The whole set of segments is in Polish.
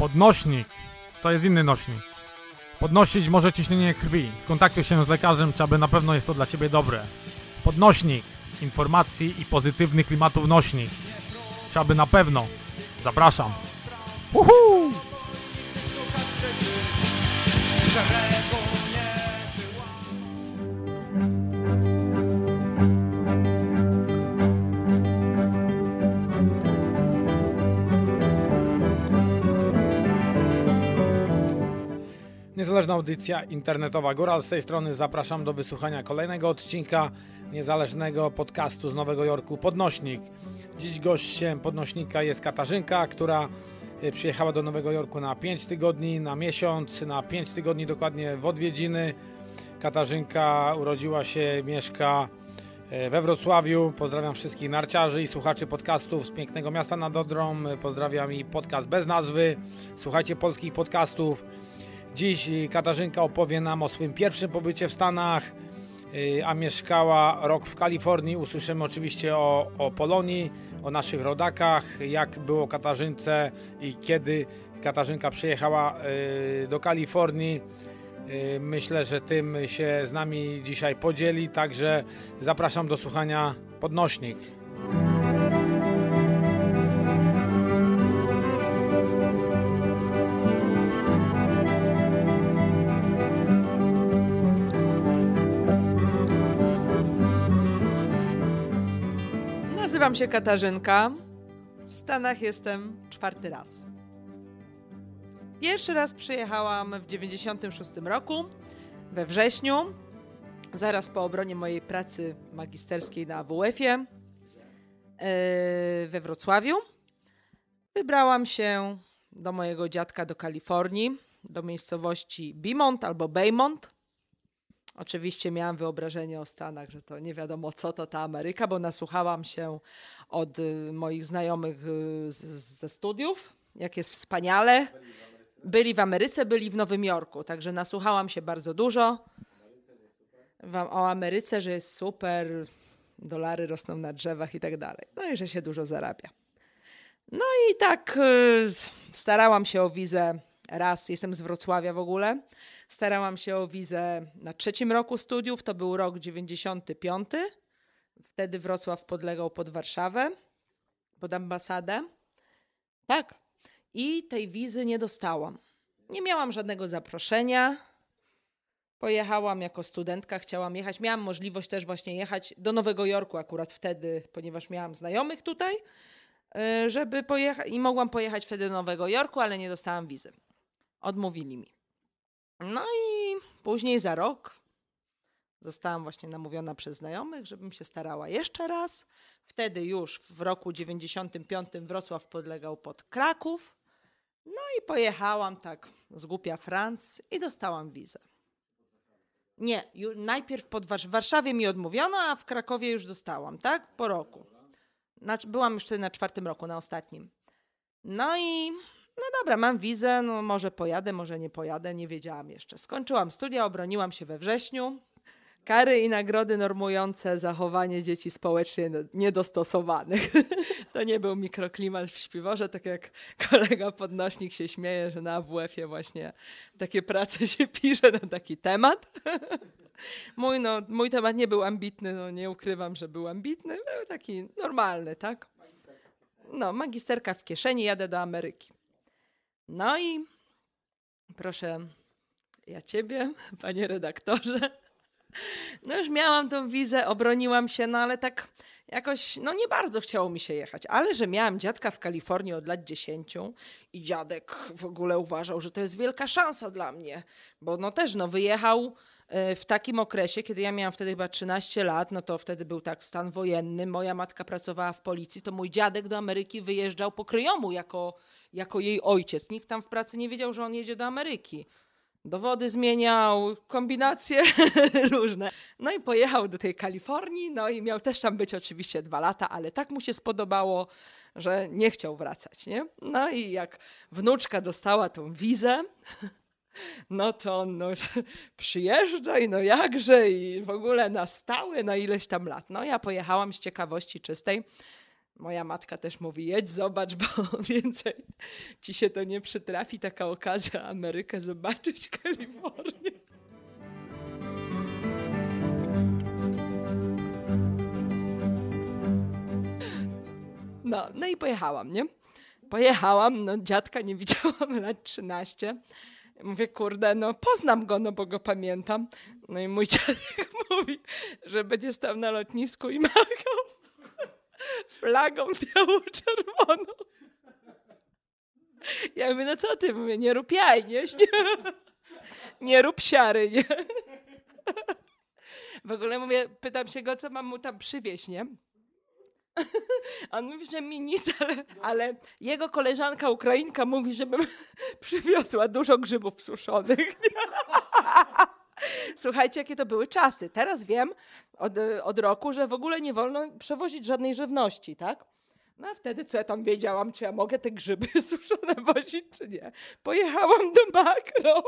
Podnośnik to jest inny nośnik. Podnosić może ciśnienie krwi. Skontaktuj się z lekarzem, czy aby na pewno jest to dla Ciebie dobre. Podnośnik informacji i pozytywnych klimatów nośnik. Czy aby na pewno. Zapraszam. Uhu! Niezależna audycja internetowa Góra. Z tej strony zapraszam do wysłuchania kolejnego odcinka niezależnego podcastu z Nowego Jorku Podnośnik. Dziś gościem podnośnika jest Katarzynka, która y, przyjechała do Nowego Jorku na 5 tygodni, na miesiąc, na 5 tygodni dokładnie w odwiedziny. Katarzynka urodziła się, mieszka y, we Wrocławiu. Pozdrawiam wszystkich narciarzy i słuchaczy podcastów z pięknego miasta nad Odrą. Pozdrawiam i podcast bez nazwy. Słuchajcie polskich podcastów. Dziś Katarzynka opowie nam o swoim pierwszym pobycie w Stanach, y, a mieszkała rok w Kalifornii. Usłyszymy oczywiście o, o Polonii, o naszych rodakach, jak było Katarzynce i kiedy Katarzynka przyjechała y, do Kalifornii. Y, myślę, że tym się z nami dzisiaj podzieli, także zapraszam do słuchania podnośnik. Nazywam się Katarzynka. W Stanach jestem czwarty raz. Pierwszy raz przyjechałam w 96 roku, we wrześniu, zaraz po obronie mojej pracy magisterskiej na WF-ie yy, we Wrocławiu. Wybrałam się do mojego dziadka do Kalifornii, do miejscowości Beaumont albo Baymont. Oczywiście miałam wyobrażenie o Stanach, że to nie wiadomo co to ta Ameryka, bo nasłuchałam się od y, moich znajomych y, z, ze studiów, jak jest wspaniale. Byli w Ameryce, byli w Nowym Jorku, także nasłuchałam się bardzo dużo wam o Ameryce, że jest super, dolary rosną na drzewach i tak dalej. No i że się dużo zarabia. No i tak y, starałam się o wizę raz, jestem z Wrocławia w ogóle. Starałam się o wizę na trzecim roku studiów, to był rok 95. Wtedy Wrocław podlegał pod Warszawę, pod ambasadę. Tak. I tej wizy nie dostałam. Nie miałam żadnego zaproszenia. Pojechałam jako studentka, chciałam jechać. Miałam możliwość też właśnie jechać do Nowego Jorku akurat wtedy, ponieważ miałam znajomych tutaj, y, żeby pojechać i mogłam pojechać wtedy do Nowego Jorku, ale nie dostałam wizy. Odmówili mi. No i później za rok zostałam właśnie namówiona przez znajomych, żebym się starała jeszcze raz. Wtedy już w roku 95 Wrocław podlegał pod Kraków. No i pojechałam tak z głupia Franc i dostałam wizę. Nie, najpierw pod w Warszawie mi odmówiono, a w Krakowie już dostałam, tak? Po roku. Znaczy, byłam już wtedy na czwartym roku, na ostatnim. No i no dobra, mam wizę, no może pojadę, może nie pojadę, nie wiedziałam jeszcze. Skończyłam studia, obroniłam się we wrześniu. Kary i nagrody normujące zachowanie dzieci społecznie niedostosowanych. To nie był mikroklimat w śpiworze, tak jak kolega podnośnik się śmieje, że na AWF-ie właśnie takie prace się pisze na taki temat. Mój, no, mój temat nie był ambitny, no nie ukrywam, że był ambitny, był taki normalny, tak? No, magisterka w kieszeni, jadę do Ameryki. No i proszę, ja ciebie, panie redaktorze. No już miałam tą wizę, obroniłam się, no ale tak jakoś, no nie bardzo chciało mi się jechać. Ale że miałam dziadka w Kalifornii od lat 10 i dziadek w ogóle uważał, że to jest wielka szansa dla mnie, bo no też no wyjechał w takim okresie, kiedy ja miałam wtedy chyba 13 lat, no to wtedy był tak stan wojenny, moja matka pracowała w policji, to mój dziadek do Ameryki wyjeżdżał po kryjomu jako, jako jej ojciec. Nikt tam w pracy nie wiedział, że on jedzie do Ameryki. Dowody zmieniał, kombinacje różne. No i pojechał do tej Kalifornii, no i miał też tam być oczywiście dwa lata, ale tak mu się spodobało, że nie chciał wracać, nie? No i jak wnuczka dostała tą wizę, no to no, przyjeżdża i no jakże i w ogóle na stałe na ileś tam lat. No ja pojechałam z ciekawości czystej. Moja matka też mówi, jedź zobacz, bo więcej ci się to nie przytrafi, taka okazja Amerykę zobaczyć, Kalifornię. No, no i pojechałam, nie? Pojechałam, no dziadka nie widziałam lat 13. Mówię, kurde, no poznam go, no bo go pamiętam. No i mój dziadek mówi, że będzie stał na lotnisku i machał flagą biało-czerwoną. Ja mówię, no co ty? Mówię, nie rób jaj? Nie, nie rób siary, nie? W ogóle mówię, pytam się go, co mam mu tam przywieźć, nie? On mówi, że mi nic, ale, ale jego koleżanka Ukrainka mówi, żebym przywiozła dużo grzybów suszonych. Słuchajcie, jakie to były czasy. Teraz wiem od, od roku, że w ogóle nie wolno przewozić żadnej żywności, tak? No a wtedy co ja tam wiedziałam, czy ja mogę te grzyby suszone wozić, czy nie. Pojechałam do Makro.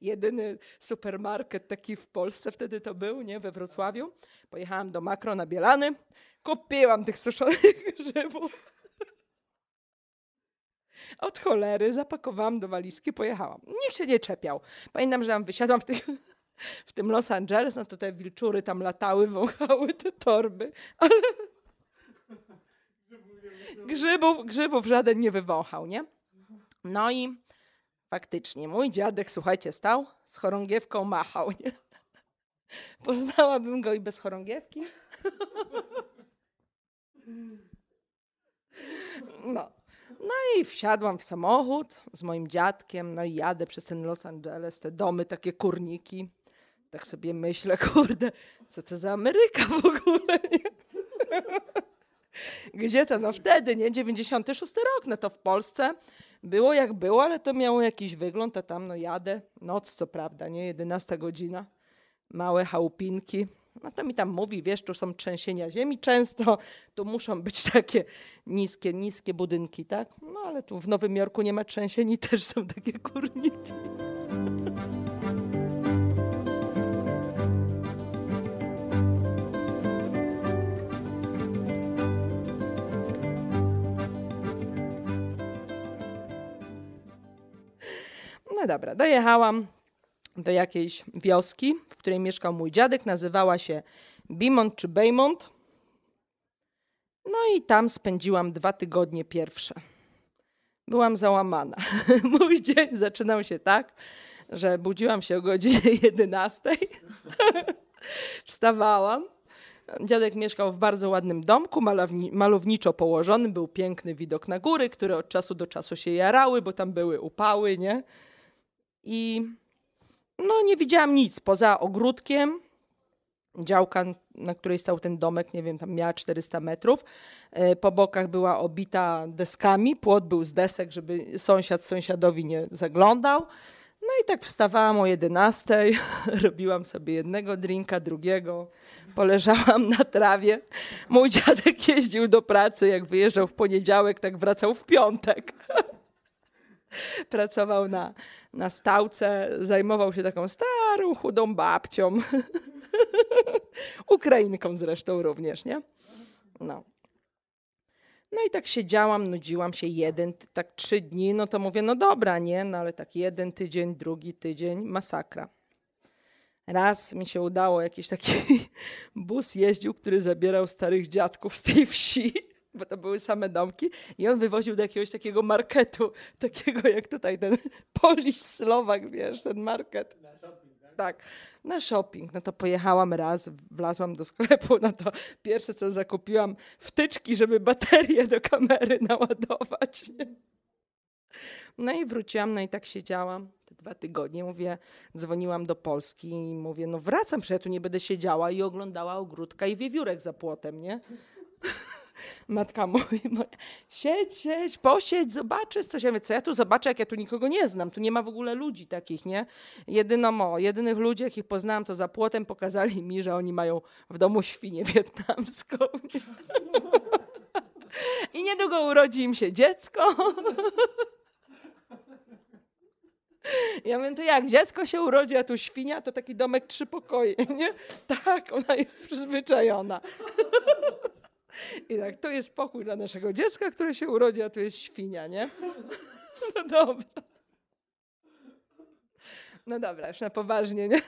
Jedyny supermarket taki w Polsce wtedy to był, nie? We Wrocławiu. Pojechałam do Makro na Bielany. Kupiłam tych suszonych grzybów. Od cholery zapakowałam do walizki, pojechałam. Nikt się nie czepiał. Pamiętam, że tam wysiadłam w, tych, w tym Los Angeles, no to te wilczury tam latały, wąchały te torby, ale grzybów, grzybów żaden nie wywąchał, nie? No i faktycznie mój dziadek, słuchajcie, stał z chorągiewką machał, nie? Poznałabym go i bez chorągiewki. No. No i wsiadłam w samochód z moim dziadkiem, no i jadę przez ten Los Angeles, te domy, takie kurniki. Tak sobie myślę, kurde, co to za Ameryka w ogóle, nie? Gdzie to? No wtedy, nie? 96 rok, no to w Polsce było jak było, ale to miało jakiś wygląd, a tam no jadę, noc co prawda, nie? 11 godzina, małe chałupinki, no to mi tam mówi, wiesz, tu są trzęsienia ziemi często, tu muszą być takie niskie, niskie budynki, tak? No ale tu w Nowym Jorku nie ma trzęsień i też są takie kurniki. No dobra, dojechałam do jakiejś wioski, w której mieszkał mój dziadek. Nazywała się Bimont czy Baymont. No i tam spędziłam dwa tygodnie pierwsze. Byłam załamana. Mój dzień zaczynał się tak, że budziłam się o godzinie 11. Wstawałam. Dziadek mieszkał w bardzo ładnym domku, malowni, malowniczo położonym. Był piękny widok na góry, które od czasu do czasu się jarały, bo tam były upały, nie? I no nie widziałam nic poza ogródkiem. Działka, na której stał ten domek, nie wiem, tam miała 400 metrów. E, po bokach była obita deskami, płot był z desek, żeby sąsiad sąsiadowi nie zaglądał. No i tak wstawałam o 11, robiłam sobie jednego drinka, drugiego, poleżałam na trawie. Mój dziadek jeździł do pracy, jak wyjeżdżał w poniedziałek, tak wracał w piątek. Pracował na, na stałce, zajmował się taką starą, chudą babcią. Ukrainką zresztą również, nie? No. No i tak siedziałam, nudziłam się jeden, tak trzy dni, no to mówię, no dobra, nie? No ale tak jeden tydzień, drugi tydzień, masakra. Raz mi się udało, jakiś taki bus jeździł, który zabierał starych dziadków z tej wsi bo to były same domki i on wywoził do jakiegoś takiego marketu, takiego jak tutaj ten Polish Słowak, wiesz, ten market. Na shopping, tak? tak? na shopping. No to pojechałam raz, wlazłam do sklepu, no to pierwsze co zakupiłam, wtyczki, żeby baterię do kamery naładować. No i wróciłam, no i tak siedziałam te dwa tygodnie. Mówię, dzwoniłam do Polski i mówię, no wracam, że ja tu nie będę siedziała i oglądała ogródka i wiewiórek za płotem, nie? Matka mówi, siedź, siedź, posiedź, zobaczysz coś. Ja mówię, co ja tu zobaczę, jak ja tu nikogo nie znam. Tu nie ma w ogóle ludzi takich, nie? Jedyno mo, jedynych ludzi, jakich poznałam, to za płotem pokazali mi, że oni mają w domu świnię wietnamską. I niedługo urodzi im się dziecko. Ja mówię, to jak dziecko się urodzi, a tu świnia, to taki domek trzy pokoje, nie? Tak, ona jest przyzwyczajona. I tak, to jest pokój dla naszego dziecka, które się urodzi, a tu jest świnia, nie? No dobra. No dobra, już na poważnie, nie?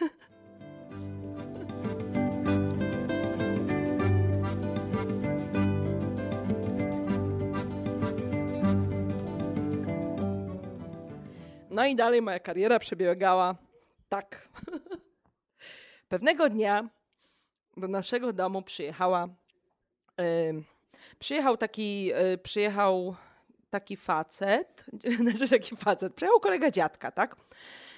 No i dalej moja kariera przebiegała tak. Pewnego dnia do naszego domu przyjechała. Yy, przyjechał taki, yy, przyjechał taki facet, znaczy taki facet, przyjechał kolega dziadka, tak?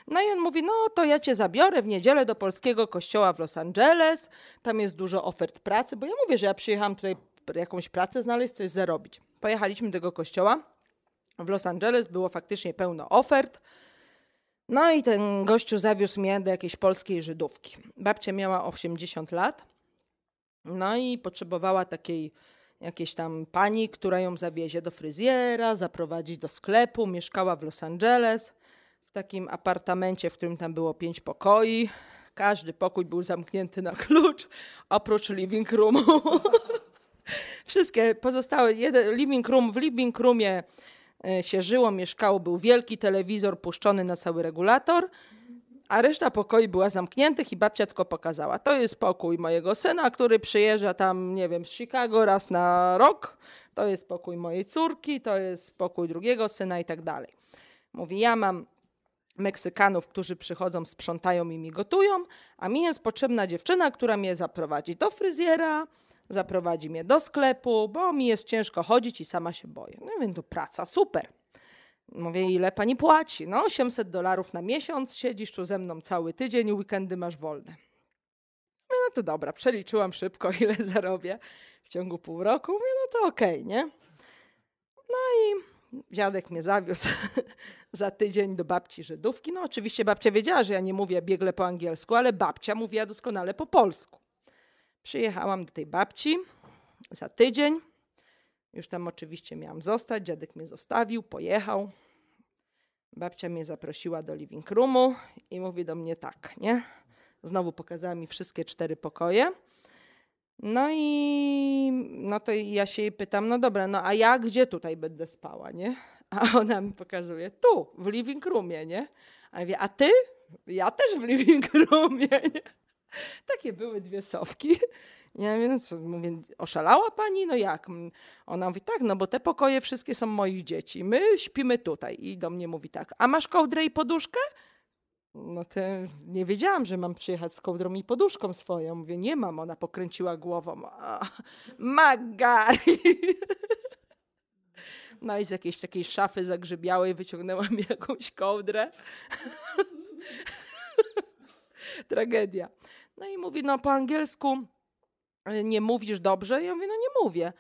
No i on mówi, no to ja cię zabiorę w niedzielę do polskiego kościoła w Los Angeles, tam jest dużo ofert pracy, bo ja mówię, że ja przyjechałam tutaj jakąś pracę znaleźć, coś zarobić. Pojechaliśmy do tego kościoła w Los Angeles, było faktycznie pełno ofert, no i ten gościu zawiózł mnie do jakiejś polskiej Żydówki. Babcia miała 80 lat, no i potrzebowała takiej jakiejś tam pani, która ją zawiezie do fryzjera, zaprowadzi do sklepu. Mieszkała w Los Angeles w takim apartamencie, w którym tam było pięć pokoi. Każdy pokój był zamknięty na klucz, oprócz living roomu. Wszystkie pozostałe, jeden living room, w living roomie E, się żyło, mieszkało, był wielki telewizor puszczony na cały regulator, a reszta pokoi była zamkniętych i babcia tylko pokazała. To jest pokój mojego syna, który przyjeżdża tam, nie wiem, z Chicago raz na rok. To jest pokój mojej córki, to jest pokój drugiego syna i tak dalej. Mówi, ja mam Meksykanów, którzy przychodzą, sprzątają i mi gotują, a mi jest potrzebna dziewczyna, która mnie zaprowadzi do fryzjera, zaprowadzi mnie do sklepu, bo mi jest ciężko chodzić i sama się boję. No więc to praca, super. Mówię, ile pani płaci? No 800 dolarów na miesiąc, siedzisz tu ze mną cały tydzień, weekendy masz wolne. Mówię, no to dobra, przeliczyłam szybko, ile zarobię w ciągu pół roku. Mówię, no to okej, okay, nie? No i dziadek mnie zawiózł za tydzień do babci Żydówki. No oczywiście babcia wiedziała, że ja nie mówię biegle po angielsku, ale babcia mówiła doskonale po polsku. Przyjechałam do tej babci za tydzień. Już tam oczywiście miałam zostać. Dziadek mnie zostawił, pojechał. Babcia mnie zaprosiła do living roomu i mówi do mnie tak, nie? Znowu pokazała mi wszystkie cztery pokoje. No i no to ja się jej pytam, no dobra, no a ja gdzie tutaj będę spała, nie? A ona mi pokazuje, tu, w living roomie, nie? A ja mówię, a ty? Ja też w living roomie, nie? Takie były dwie sowki. Ja co, mówię, oszalała pani? No jak? Ona mówi, tak, no bo te pokoje wszystkie są moich dzieci. My śpimy tutaj. I do mnie mówi tak, a masz kołdrę i poduszkę? No to nie wiedziałam, że mam przyjechać z kołdrą i poduszką swoją. Mówię, nie mam. Ona pokręciła głową. Magari! No i z jakiejś takiej szafy zagrzybiałej wyciągnęła mi jakąś kołdrę. Tragedia. No i mówi, no po angielsku nie mówisz dobrze? Ja mówię, no nie mówię.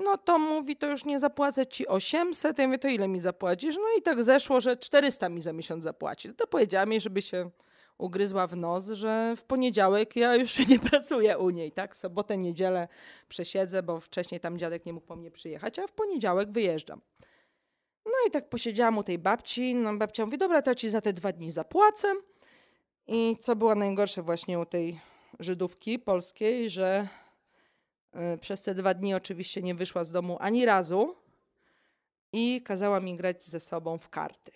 No to mówi, to już nie zapłacę ci 800. Ja mówię, to ile mi zapłacisz? No i tak zeszło, że 400 mi za miesiąc zapłaci. To powiedziała mi, żeby się ugryzła w nos, że w poniedziałek ja już nie pracuję u niej, tak? Sobotę, niedzielę przesiedzę, bo wcześniej tam dziadek nie mógł po mnie przyjechać, a w poniedziałek wyjeżdżam. No i tak posiedziałam u tej babci. No babcia mówi, dobra, to ci za te dwa dni zapłacę. I co było najgorsze właśnie u tej Żydówki polskiej, że przez te dwa dni oczywiście nie wyszła z domu ani razu i kazała mi grać ze sobą w karty.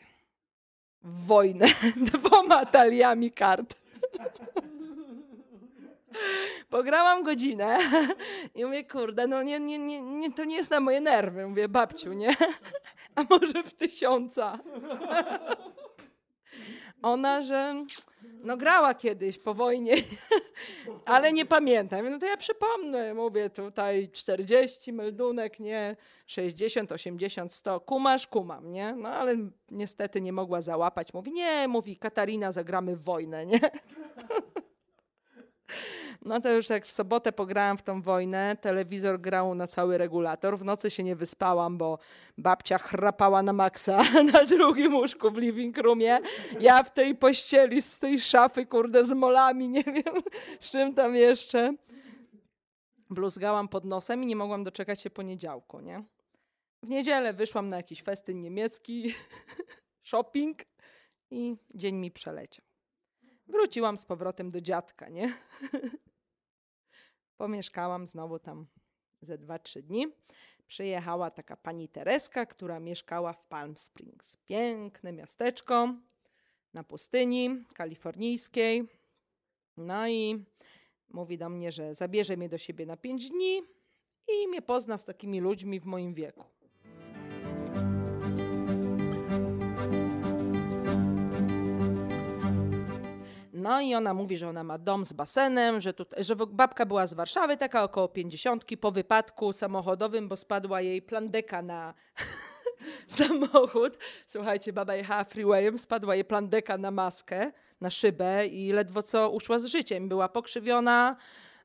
W wojnę dwoma taliami kart. Pograłam godzinę i mówię, kurde, no nie, nie, nie, nie, to nie jest na moje nerwy. Mówię, babciu, nie? A może w tysiąca? Ona, że no grała kiedyś po wojnie, ale nie pamiętam. No to ja przypomnę, mówię tutaj 40 meldunek, nie 60, 80, 100. Kumasz, kumam, nie? No ale niestety nie mogła załapać. Mówi, nie, mówi Katarina, zagramy w wojnę, nie? No to już jak w sobotę pograłam w tą wojnę, telewizor grał na cały regulator. W nocy się nie wyspałam, bo babcia chrapała na maksa na drugim łóżku w living roomie. Ja w tej pościeli z tej szafy, kurde, z molami, nie wiem, z czym tam jeszcze. Bluzgałam pod nosem i nie mogłam doczekać się poniedziałku, nie? W niedzielę wyszłam na jakiś festyn niemiecki, shopping i dzień mi przeleciał. Wróciłam z powrotem do dziadka, nie? Pomieszkałam znowu tam ze 2-3 dni, przyjechała taka pani Tereska, która mieszkała w Palm Springs. Piękne miasteczko na pustyni kalifornijskiej. No i mówi do mnie, że zabierze mnie do siebie na 5 dni i mnie pozna z takimi ludźmi w moim wieku. No i ona mówi, że ona ma dom z basenem, że, tutaj, że babka była z Warszawy, taka około pięćdziesiątki, po wypadku samochodowym, bo spadła jej plandeka na samochód. Słuchajcie, baba jechała freewayem, spadła jej plandeka na maskę, na szybę i ledwo co uszła z życiem. Była pokrzywiona,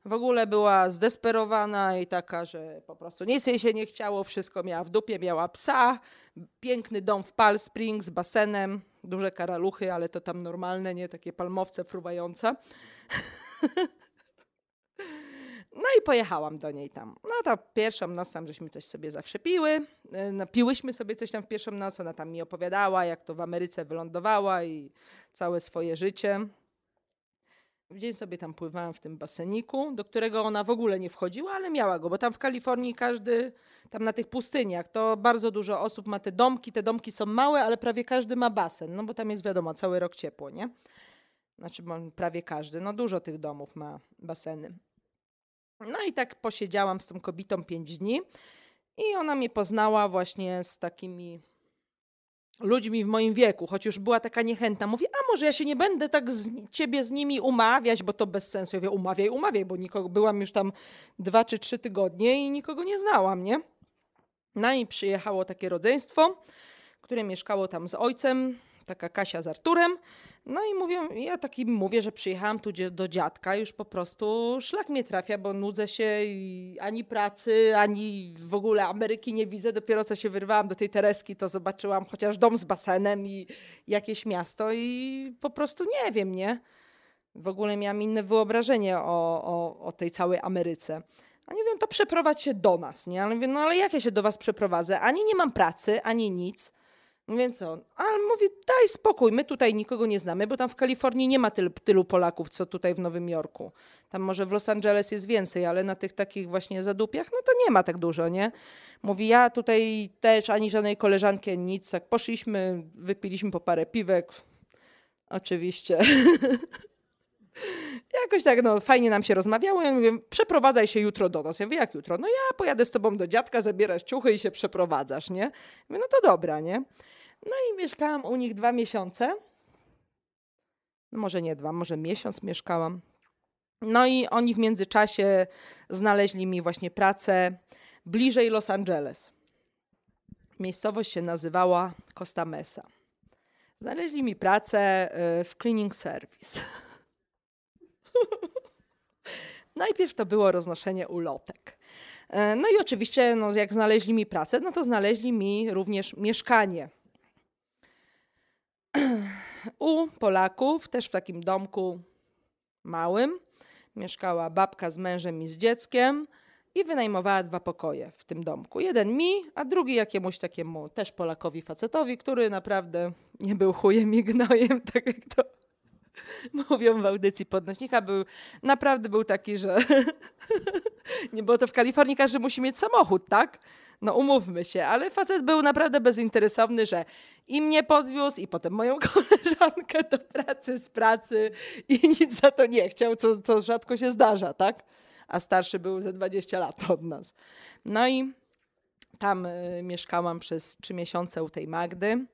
w ogóle była zdesperowana i taka, że po prostu nic jej się nie chciało, wszystko miała w dupie, miała psa, piękny dom w Palm Springs z basenem, duże karaluchy, ale to tam normalne, nie takie palmowce fruwające. No i pojechałam do niej tam. No to pierwszą noc tam żeśmy coś sobie zawsze piły. Napiłyśmy sobie coś tam w pierwszą noc. Ona tam mi opowiadała, jak to w Ameryce wylądowała i całe swoje życie. Dzień sobie tam pływałam w tym baseniku, do którego ona w ogóle nie wchodziła, ale miała go, bo tam w Kalifornii każdy, tam na tych pustyniach, to bardzo dużo osób ma te domki. Te domki są małe, ale prawie każdy ma basen, no bo tam jest wiadomo, cały rok ciepło, nie? Znaczy prawie każdy, no dużo tych domów ma baseny. No i tak posiedziałam z tą kobietą pięć dni i ona mnie poznała właśnie z takimi ludźmi w moim wieku, choć już była taka niechętna. Mówi, a może ja się nie będę tak z, ciebie z nimi umawiać, bo to bez sensu. Ja mówię, umawiaj, umawiaj, bo nikogo, byłam już tam dwa czy trzy tygodnie i nikogo nie znałam, nie? No i przyjechało takie rodzeństwo, które mieszkało tam z ojcem, taka Kasia z Arturem. No i mówią, ja taki mówię, że przyjechałam tu do dziadka, już po prostu szlak mnie trafia, bo nudzę się i ani pracy, ani w ogóle Ameryki nie widzę. Dopiero co się wyrwałam do tej Tereski, to zobaczyłam chociaż dom z basenem i jakieś miasto i po prostu nie wiem, nie? W ogóle miałam inne wyobrażenie o, o, o tej całej Ameryce. A nie wiem, to przeprowadź się do nas, nie? Ale mówię, no ale jak ja się do was przeprowadzę? Ani nie mam pracy, ani nic. Więc on, ale mówi, daj spokój, my tutaj nikogo nie znamy, bo tam w Kalifornii nie ma tylu, tylu Polaków, co tutaj w Nowym Jorku. Tam może w Los Angeles jest więcej, ale na tych takich właśnie zadupiach, no to nie ma tak dużo, nie? Mówi, ja tutaj też ani żadnej koleżanki, nic, tak poszliśmy, wypiliśmy po parę piwek, oczywiście. Jakoś tak, no fajnie nam się rozmawiało. Ja mówię, przeprowadzaj się jutro do nas. Ja mówię, jak jutro? No ja pojadę z tobą do dziadka, zabierasz ciuchy i się przeprowadzasz, nie? Mówię, no to dobra, nie? No i mieszkałam u nich dwa miesiące. No może nie dwa, może miesiąc mieszkałam. No i oni w międzyczasie znaleźli mi właśnie pracę bliżej Los Angeles. Miejscowość się nazywała Costa Mesa. Znaleźli mi pracę y, w cleaning service. Najpierw to było roznoszenie ulotek. E, no i oczywiście, no, jak znaleźli mi pracę, no to znaleźli mi również mieszkanie. U Polaków, też w takim domku małym, mieszkała babka z mężem i z dzieckiem i wynajmowała dwa pokoje w tym domku. Jeden mi, a drugi jakiemuś takiemu też Polakowi facetowi, który naprawdę nie był chujem i gnojem, tak jak to mówią w audycji podnośnika, był, naprawdę był taki, że nie było to w Kalifornii, każdy musi mieć samochód, tak? No umówmy się, ale facet był naprawdę bezinteresowny, że i mnie podwiózł, i potem moją koleżankę do pracy z pracy i nic za to nie chciał, co, co rzadko się zdarza, tak? A starszy był ze 20 lat od nas. No i tam y, mieszkałam przez trzy miesiące u tej Magdy.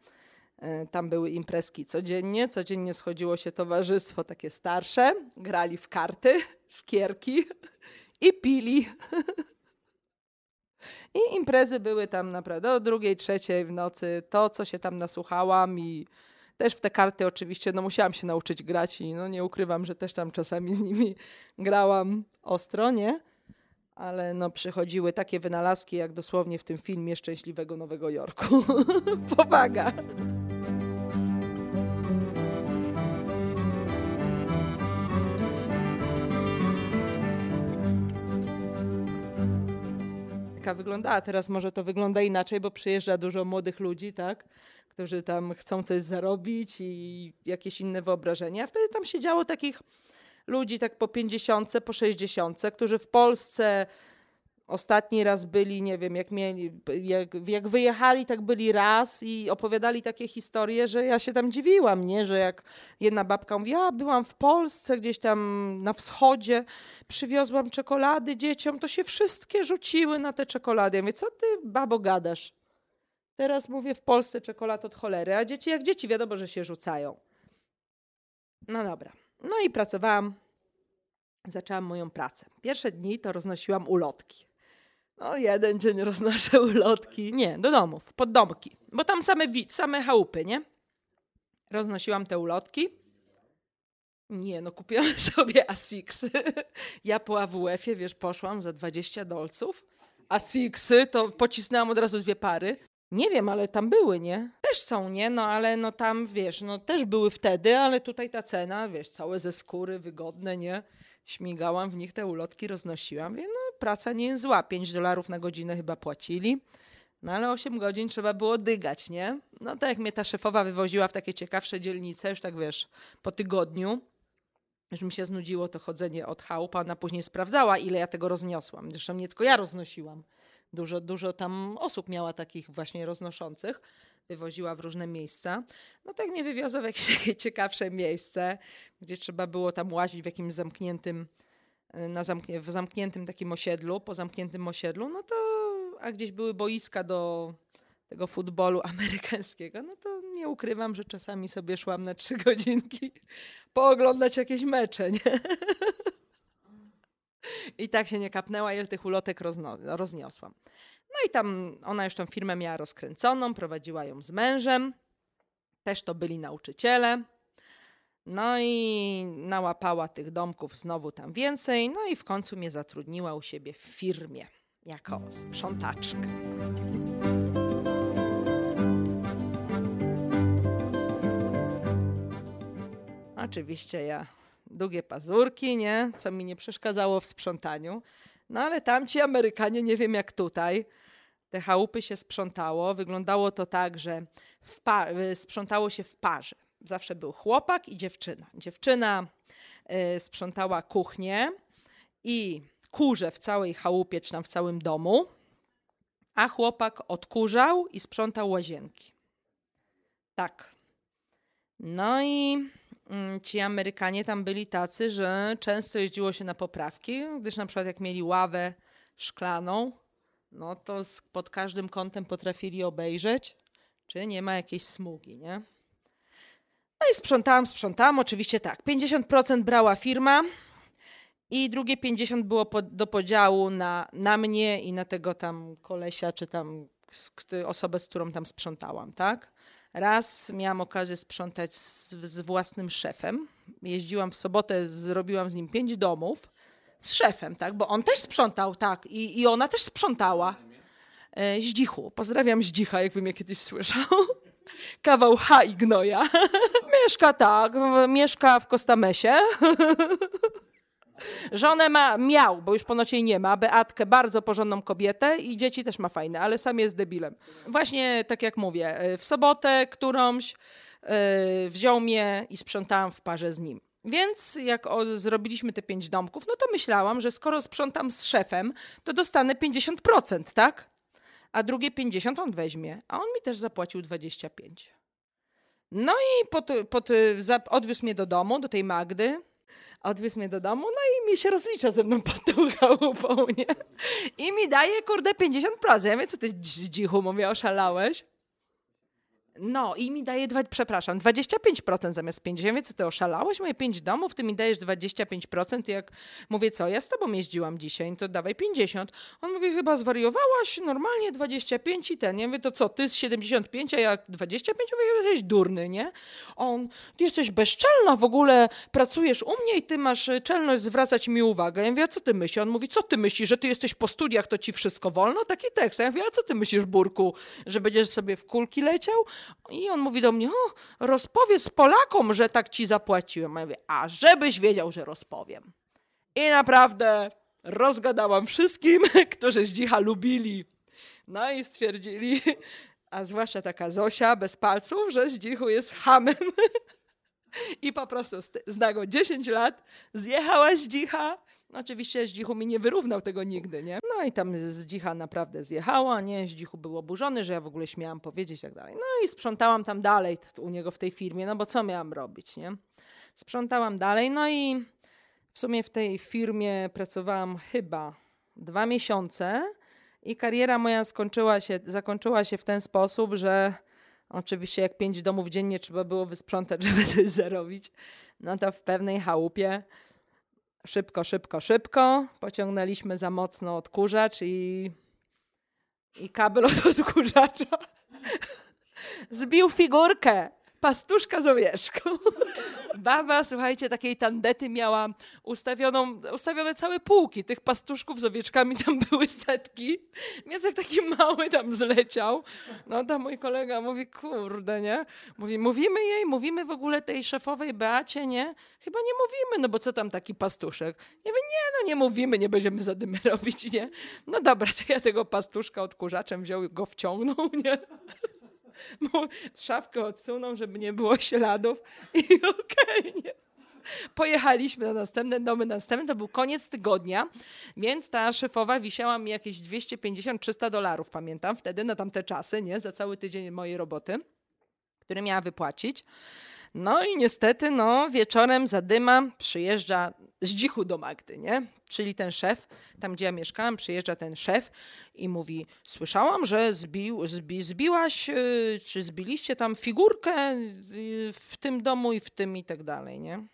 E, tam były imprezki codziennie. Codziennie schodziło się towarzystwo takie starsze, grali w karty, w kierki i pili. I imprezy były tam naprawdę o drugiej, trzeciej w nocy. To, co się tam nasłuchałam i też w te karty oczywiście, no musiałam się nauczyć grać i no nie ukrywam, że też tam czasami z nimi grałam ostro, nie? Ale no przychodziły takie wynalazki, jak dosłownie w tym filmie Szczęśliwego Nowego Jorku. Powaga! Ameryka wyglądała. Teraz może to wygląda inaczej, bo przyjeżdża dużo młodych ludzi, tak? którzy tam chcą coś zarobić i jakieś inne wyobrażenia. Wtedy tam się działo takich ludzi tak po 50, po 60, którzy w Polsce Ostatni raz byli, nie wiem, jak mieli, jak, jak wyjechali, tak byli raz i opowiadali takie historie, że ja się tam dziwiłam, nie? Że jak jedna babka mówi, ja byłam w Polsce, gdzieś tam na wschodzie, przywiozłam czekolady dzieciom, to się wszystkie rzuciły na te czekolady. Ja mówię, co ty, babo, gadasz? Teraz mówię w Polsce czekolad od cholery, a dzieci jak dzieci, wiadomo, że się rzucają. No dobra. No i pracowałam, zaczęłam moją pracę. Pierwsze dni to roznosiłam ulotki. No, jeden dzień roznoszę ulotki. Nie, do domów, pod domki. Bo tam same, same chałupy, nie? Roznosiłam te ulotki. Nie, no kupiłam sobie Asicsy. Ja po AWF-ie, wiesz, poszłam za 20 dolców. Asicsy to pocisnęłam od razu dwie pary. Nie wiem, ale tam były, nie? Też są, nie? No ale no tam, wiesz, no też były wtedy, ale tutaj ta cena, wiesz, całe ze skóry, wygodne, nie? Śmigałam w nich, te ulotki roznosiłam. Wie, no praca nie jest zła, 5 dolarów na godzinę chyba płacili. No ale 8 godzin trzeba było dygać, nie? No tak jak mnie ta szefowa wywoziła w takie ciekawsze dzielnice, już tak wiesz, po tygodniu, już mi się znudziło to chodzenie od chałupa, ona później sprawdzała, ile ja tego rozniosłam. Zresztą nie tylko ja roznosiłam. Dużo, dużo tam osób miała takich właśnie roznoszących. Wywoziła w różne miejsca. No tak mnie wywiozła w jakieś takie ciekawsze miejsce, gdzie trzeba było tam łazić w jakimś zamkniętym, na zamknie, w zamkniętym takim osiedlu, po zamkniętym osiedlu. No to, a gdzieś były boiska do tego futbolu amerykańskiego, no to nie ukrywam, że czasami sobie szłam na trzy godzinki pooglądać jakieś mecze, nie? I tak się nie kapnęła, ile tych ulotek rozniosłam. No i tam ona już tą firmę miała rozkręconą, prowadziła ją z mężem. Też to byli nauczyciele. No i nałapała tych domków znowu tam więcej. No i w końcu mnie zatrudniła u siebie w firmie jako sprzątaczkę. Oczywiście ja długie pazurki, nie? Co mi nie przeszkadzało w sprzątaniu. No ale tamci Amerykanie, nie wiem jak tutaj, te chałupy się sprzątało. Wyglądało to tak, że sprzątało się w parze. Zawsze był chłopak i dziewczyna. Dziewczyna y, sprzątała kuchnię i kurze w całej chałupie, czy tam w całym domu, a chłopak odkurzał i sprzątał łazienki. Tak. No i Mm, ci Amerykanie tam byli tacy, że często jeździło się na poprawki, gdyż na przykład jak mieli ławę szklaną, no to pod każdym kątem potrafili obejrzeć, czy nie ma jakiejś smugi, nie? No i sprzątałam, sprzątałam. Oczywiście tak, 50% brała firma i drugie 50% było do podziału na, na mnie i na tego tam kolesia, czy tam osobę, z którą tam sprzątałam, tak? Raz miałam okazję sprzątać z, z własnym szefem. Jeździłam w sobotę, zrobiłam z nim pięć domów. Z szefem, tak? Bo on też sprzątał, tak. I, i ona też sprzątała. E, Zdzichu. Pozdrawiam Zdzicha, jakby mnie kiedyś słyszał. Kawał ha i gnoja. mieszka tak, mieszka w Kostamesie. Żonę ma, miał, bo już ponoć jej nie ma, Beatkę, bardzo porządną kobietę i dzieci też ma fajne, ale sam jest debilem. Właśnie tak jak mówię, e, w sobotę którąś yy, wziął mnie i sprzątałam w parze z nim. Więc jak o, zrobiliśmy te pięć domków, no to myślałam, że skoro sprzątam z szefem, to dostanę 50%, tak? A drugie 50 on weźmie, a on mi też zapłacił 25. No i pod, pod, odwiózł mnie do domu, do tej Magdy odwiózł mnie do domu, no i mi się rozlicza ze mną pod tą chałupą, nie? I mi daje, kurde, 50%. Ja wiem, co ty dzichu mówię, oszalałeś? No i mi daje, dwa, przepraszam, 25% zamiast 50. Więc co ty oszalałeś? Moje 5 domów, ty mi dajesz 25%. I jak mówię, co, ja z tobą jeździłam dzisiaj, to dawaj 50. On mówi, chyba zwariowałaś, normalnie 25 i ten. Ja mówię, to co, ty z 75, a ja 25? Mówię, jesteś durny, nie? On, ty jesteś bezczelna, w ogóle pracujesz u mnie i ty masz czelność zwracać mi uwagę. Ja mówię, a co ty myślisz? On mówi, co ty myślisz, że ty jesteś po studiach, to ci wszystko wolno? Taki tekst. Ja mówię, a co ty myślisz, Burku, że będziesz sobie w kulki leciał? I on mówi do mnie, o, rozpowiedz Polakom, że tak ci zapłaciłem. A ja mówię, a żebyś wiedział, że rozpowiem. I naprawdę rozgadałam wszystkim, którzy Zdzicha lubili. No i stwierdzili, a zwłaszcza taka Zosia bez palców, że Zdzichu jest hamem. I po prostu zna go 10 lat, zjechała Zdzicha. Oczywiście Zdzichu mi nie wyrównał tego nigdy, nie? I tam z dzicha naprawdę zjechała, nie? Zdzichu był oburzony, że ja w ogóle śmiałam powiedzieć i tak dalej. No i sprzątałam tam dalej u niego w tej firmie, no bo co miałam robić, nie? Sprzątałam dalej, no i w sumie w tej firmie pracowałam chyba dwa miesiące i kariera moja skończyła się, zakończyła się w ten sposób, że oczywiście jak pięć domów dziennie trzeba było wysprzątać, żeby coś zarobić, no to w pewnej chałupie szybko, szybko, szybko. Pociągnęliśmy za mocno odkurzacz i, i kabel od odkurzacza. Zbił figurkę pastuszka z owieszką. Baba, słuchajcie, takiej tandety miała ustawioną, ustawione całe półki tych pastuszków z owieczkami, tam były setki, więc taki mały tam zleciał, no to mój kolega mówi, kurde, nie? Mówi, mówimy jej, mówimy w ogóle tej szefowej Beacie, nie? Chyba nie mówimy, no bo co tam taki pastuszek? Ja mówię, nie, no nie mówimy, nie będziemy zadymy robić, nie? No dobra, to ja tego pastuszka odkurzaczem wziął, go wciągnął, nie? mu szafkę odsunął, żeby nie było śladów i okej, okay, Pojechaliśmy na następne domy. Następny to był koniec tygodnia, więc ta szefowa wisiała mi jakieś 250-300 dolarów, pamiętam wtedy, na tamte czasy, nie? Za cały tydzień mojej roboty, który miała wypłacić. No i niestety, no, wieczorem zadyma, przyjeżdża z dzichu do Magdy, nie? Czyli ten szef, tam gdzie ja mieszkałam, przyjeżdża ten szef i mówi, słyszałam, że zbił, zbi, zbiłaś, yy, czy zbiliście tam figurkę yy, w tym domu i w tym i tak dalej, nie?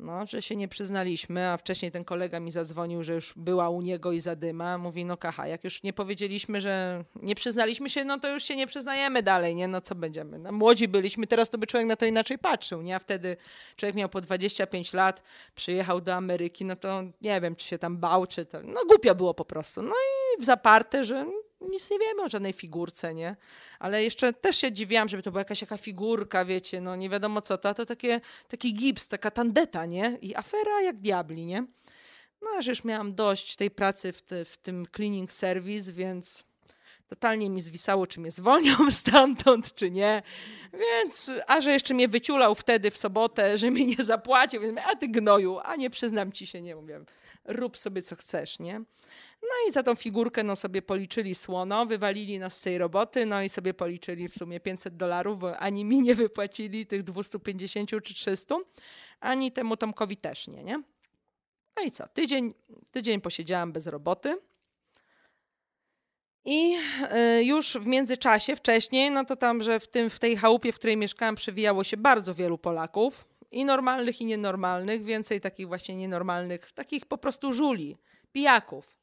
No, że się nie przyznaliśmy, a wcześniej ten kolega mi zadzwonił, że już była u niego i zadyma. Mówi, no kacha, jak już nie powiedzieliśmy, że nie przyznaliśmy się, no to już się nie przyznajemy dalej, nie? No co będziemy? No, młodzi byliśmy, teraz to by człowiek na to inaczej patrzył, nie? A wtedy człowiek miał po 25 lat, przyjechał do Ameryki, no to nie wiem, czy się tam bał, czy to... No głupio było po prostu. No i w zaparte, że nic nie wiemy o żadnej figurce, nie? Ale jeszcze też się dziwiłam, żeby to była jakaś jaka figurka, wiecie, no nie wiadomo co to, a to takie, taki gips, taka tandeta, nie? I afera jak diabli, nie? No, aż już miałam dość tej pracy w, te, w tym cleaning service, więc totalnie mi zwisało, czy mnie zwolnią stamtąd, czy nie. Więc, a że jeszcze mnie wyciulał wtedy w sobotę, że mi nie zapłacił, więc a ty gnoju, a nie przyznam ci się, nie mówię, rób sobie co chcesz, nie? No i za tą figurkę no, sobie policzyli słono, wywalili nas z tej roboty, no i sobie policzyli w sumie 500 dolarów, bo ani mi nie wypłacili tych 250 czy 300, ani temu Tomkowi też nie, nie? No i co? Tydzień, tydzień posiedziałam bez roboty. I y, już w międzyczasie, wcześniej, no to tam, że w, tym, w tej chałupie, w której mieszkałam, przewijało się bardzo wielu Polaków. I normalnych, i nienormalnych. Więcej takich właśnie nienormalnych, takich po prostu żuli, pijaków.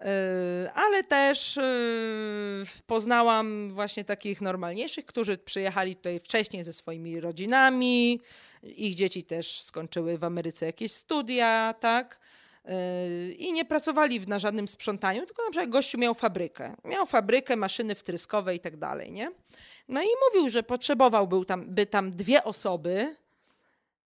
Yy, ale też yy, poznałam właśnie takich normalniejszych, którzy przyjechali tutaj wcześniej ze swoimi rodzinami. Ich dzieci też skończyły w Ameryce jakieś studia, tak? Yy, I nie pracowali na żadnym sprzątaniu, tylko na przykład gościu miał fabrykę. Miał fabrykę, maszyny wtryskowe i tak dalej, nie? No i mówił, że potrzebował tam, by tam dwie osoby,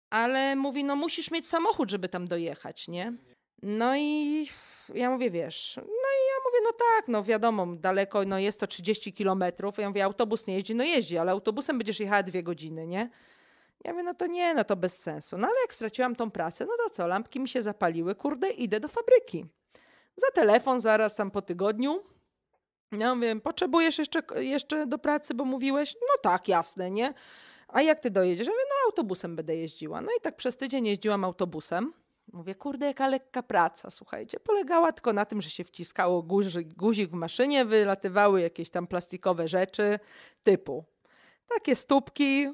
ale mówi, no musisz mieć samochód, żeby tam dojechać, nie? No i ja mówię, wiesz, no i ja mówię, no tak, no wiadomo, daleko, no jest to 30 kilometrów. Ja mówię, autobus nie jeździ, no jeździ, ale autobusem będziesz jechała dwie godziny, nie? Ja mówię, no to nie, no to bez sensu. No ale jak straciłam tą pracę, no to co, lampki mi się zapaliły, kurde, idę do fabryki. Za telefon zaraz tam po tygodniu. Ja mówię, potrzebujesz jeszcze, jeszcze do pracy, bo mówiłeś? No tak, jasne, nie? A jak ty dojedziesz? Ja mówię, no autobusem będę jeździła. No i tak przez tydzień jeździłam autobusem. Mówię, kurde, jaka lekka praca, słuchajcie. Polegała tylko na tym, że się wciskało guzik, guzik w maszynie, wylatywały jakieś tam plastikowe rzeczy typu takie stópki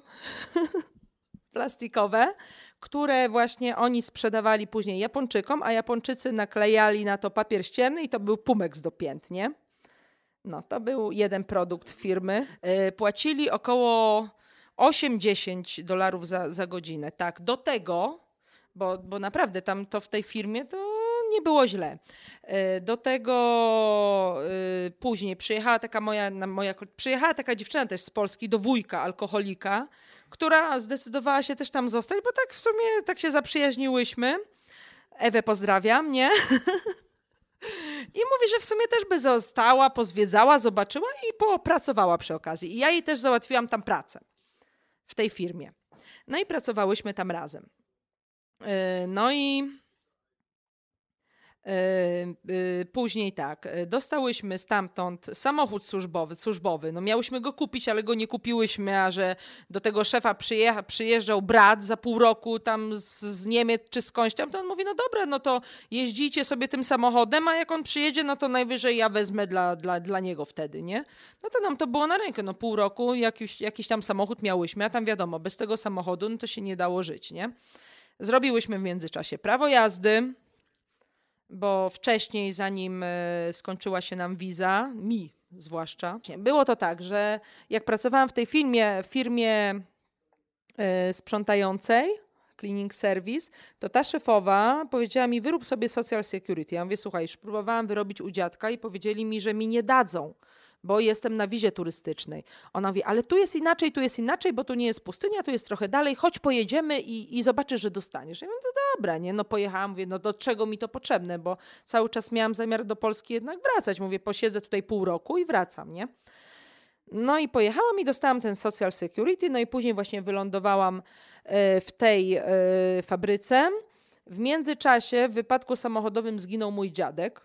plastikowe, które właśnie oni sprzedawali później Japończykom, a Japończycy naklejali na to papier ścierny i to był pumeks do pięt, nie? No, to był jeden produkt firmy. Yy, płacili około 8-10 dolarów za, za godzinę. Tak, do tego bo, bo naprawdę tam to w tej firmie to nie było źle. E, do tego e, później przyjechała taka moja, moja, przyjechała taka dziewczyna też z Polski do wujka alkoholika, która zdecydowała się też tam zostać, bo tak w sumie tak się zaprzyjaźniłyśmy. Ewę pozdrawiam, nie? I mówi, że w sumie też by została, pozwiedzała, zobaczyła i popracowała przy okazji. I ja jej też załatwiłam tam pracę w tej firmie. No i pracowałyśmy tam razem. E, no i Yy, później tak, dostałyśmy stamtąd samochód służbowy, służbowy. No miałyśmy go kupić, ale go nie kupiłyśmy, a że do tego szefa przyjecha, przyjeżdżał brat za pół roku tam z, z, Niemiec czy skądś tam, to on mówi, no dobra, no to jeździcie sobie tym samochodem, a jak on przyjedzie, no to najwyżej ja wezmę dla, dla, dla niego wtedy, nie? No to nam to było na rękę, no pół roku jakiś, jakiś tam samochód miałyśmy, a tam wiadomo, bez tego samochodu no to się nie dało żyć, nie? Zrobiłyśmy w międzyczasie prawo jazdy, bo wcześniej, zanim e, skończyła się nam wiza, mi zwłaszcza, było to tak, że jak pracowałam w tej firmie, firmie e, sprzątającej, cleaning service, to ta szefowa powiedziała mi, wyrób sobie social security. Ja mówię, słuchaj, już próbowałam wyrobić u dziadka i powiedzieli mi, że mi nie dadzą bo jestem na wizie turystycznej. Ona mówi, ale tu jest inaczej, tu jest inaczej, bo tu nie jest pustynia, tu jest trochę dalej, chodź pojedziemy i, i zobaczysz, że dostaniesz. Ja mówię, no dobra, nie? No pojechałam, mówię, no do czego mi to potrzebne, bo cały czas miałam zamiar do Polski jednak wracać. Mówię, posiedzę tutaj pół roku i wracam, nie? No i pojechałam i dostałam ten Social Security, no i później właśnie wylądowałam e, w tej e, fabryce. W międzyczasie w wypadku samochodowym zginął mój dziadek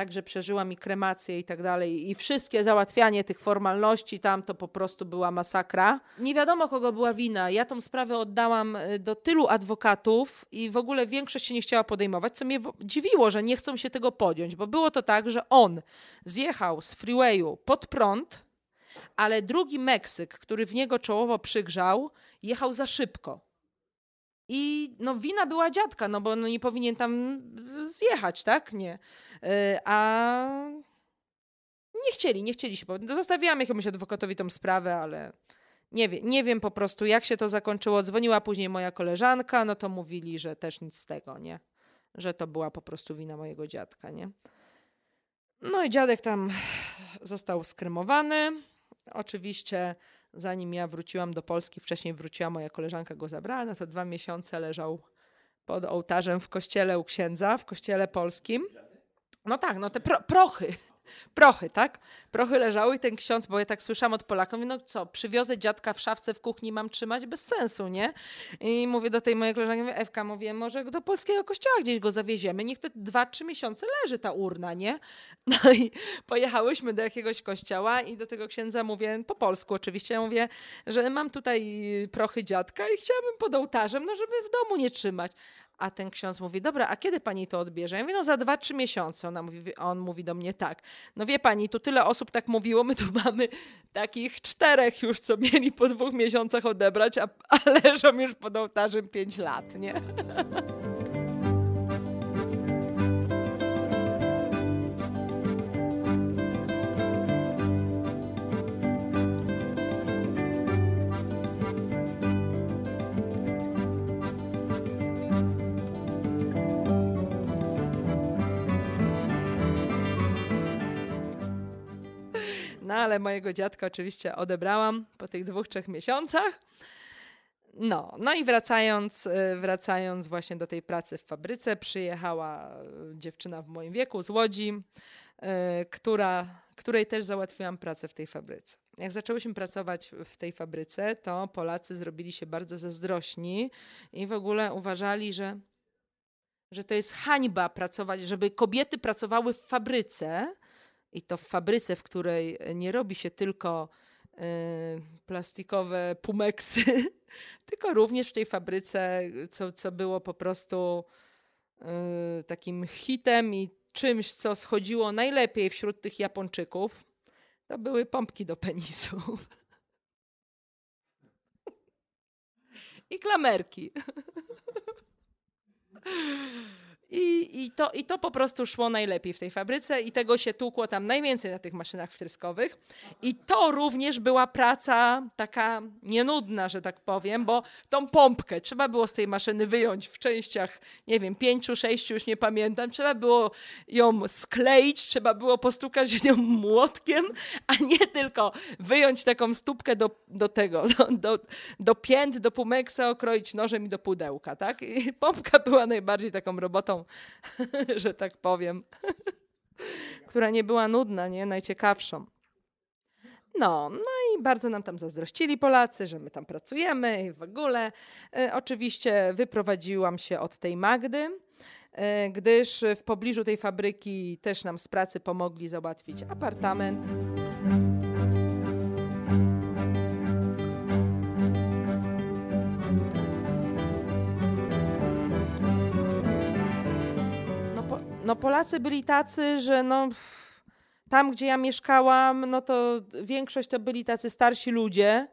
także przeżyłam i kremację i tak dalej. I wszystkie załatwianie tych formalności tam to po prostu była masakra. Nie wiadomo, kogo była wina. Ja tą sprawę oddałam y, do tylu adwokatów i w ogóle większość się nie chciała podejmować, co mnie dziwiło, że nie chcą się tego podjąć, bo było to tak, że on zjechał z freewayu pod prąd, ale drugi Meksyk, który w niego czołowo przygrzał, jechał za szybko. I no wina była dziadka, no bo no nie powinien tam zjechać, tak? Nie. Y, a nie chcieli, nie chcieli się. Zostawiłam jakiemuś adwokatowi tą sprawę, ale nie, wie, nie wiem po prostu, jak się to zakończyło. Dzwoniła później moja koleżanka, no to mówili, że też nic z tego, nie? Że to była po prostu wina mojego dziadka, nie? No i dziadek tam został skremowany. Oczywiście zanim ja wróciłam do Polski, wcześniej wróciła moja koleżanka, go zabrała, no to dwa miesiące leżał pod ołtarzem w kościele u księdza, w kościele polskim. No tak, no te pro, prochy prochy, tak? Prochy leżały i ten ksiądz, bo ja tak słyszałam od Polaków, no co, przywiozę dziadka w szafce w kuchni, mam trzymać? Bez sensu, nie? I mówię do tej mojej koleżanki, mówię, Ewka, mówię, może do polskiego kościoła gdzieś go zawieziemy, niech te dwa, trzy miesiące leży ta urna, nie? No i pojechałyśmy do jakiegoś kościoła i do tego księdza mówię, po polsku oczywiście, ja mówię, że mam tutaj prochy dziadka i chciałabym pod ołtarzem, no żeby w domu nie trzymać. A ten ksiądz mówi, dobra, a kiedy pani to odbierze? Ja mówię, no za dwa, trzy miesiące. Ona mówi, on mówi do mnie tak, no wie pani, tu tyle osób tak mówiło, my tu mamy takich czterech już, co mieli po dwóch miesiącach odebrać, a, a leżą już pod ołtarzem pięć lat, nie? No ale mojego dziadka oczywiście odebrałam po tych dwóch, trzech miesiącach. No, no i wracając, y, wracając właśnie do tej pracy w fabryce, przyjechała dziewczyna w moim wieku z Łodzi, y, która, której też załatwiłam pracę w tej fabryce. Jak zaczęłyśmy pracować w tej fabryce, to Polacy zrobili się bardzo zazdrośni i w ogóle uważali, że, że to jest hańba pracować, żeby kobiety pracowały w fabryce, i to w fabryce, w której nie robi się tylko y, plastikowe pumeksy, tylko również w tej fabryce, co, co było po prostu y, takim hitem i czymś, co schodziło najlepiej wśród tych Japończyków, to były pompki do penisu. I klamerki. I, i, to, I to po prostu szło najlepiej w tej fabryce i tego się tłukło tam najwięcej na tych maszynach wtryskowych. I to również była praca taka nienudna, że tak powiem, bo tą pompkę trzeba było z tej maszyny wyjąć w częściach, nie wiem, pięciu, sześciu, już nie pamiętam. Trzeba było ją skleić, trzeba było postukać nią młotkiem, a nie tylko wyjąć taką stópkę do, do tego, do, do, do pięt, do pumeksa, okroić nożem i do pudełka, tak? I pompka była najbardziej taką robotą że tak powiem, która nie była nudna, nie? Najciekawszą. No, no i bardzo nam tam zazdrościli Polacy, że my tam pracujemy i w ogóle. E, oczywiście wyprowadziłam się od tej Magdy. e, gdyż w pobliżu tej fabryki też nam z pracy pomogli załatwić apartament. No, po, Polacy byli tacy, że no tam, gdzie ja mieszkałam, no to większość to byli tacy starsi ludzie,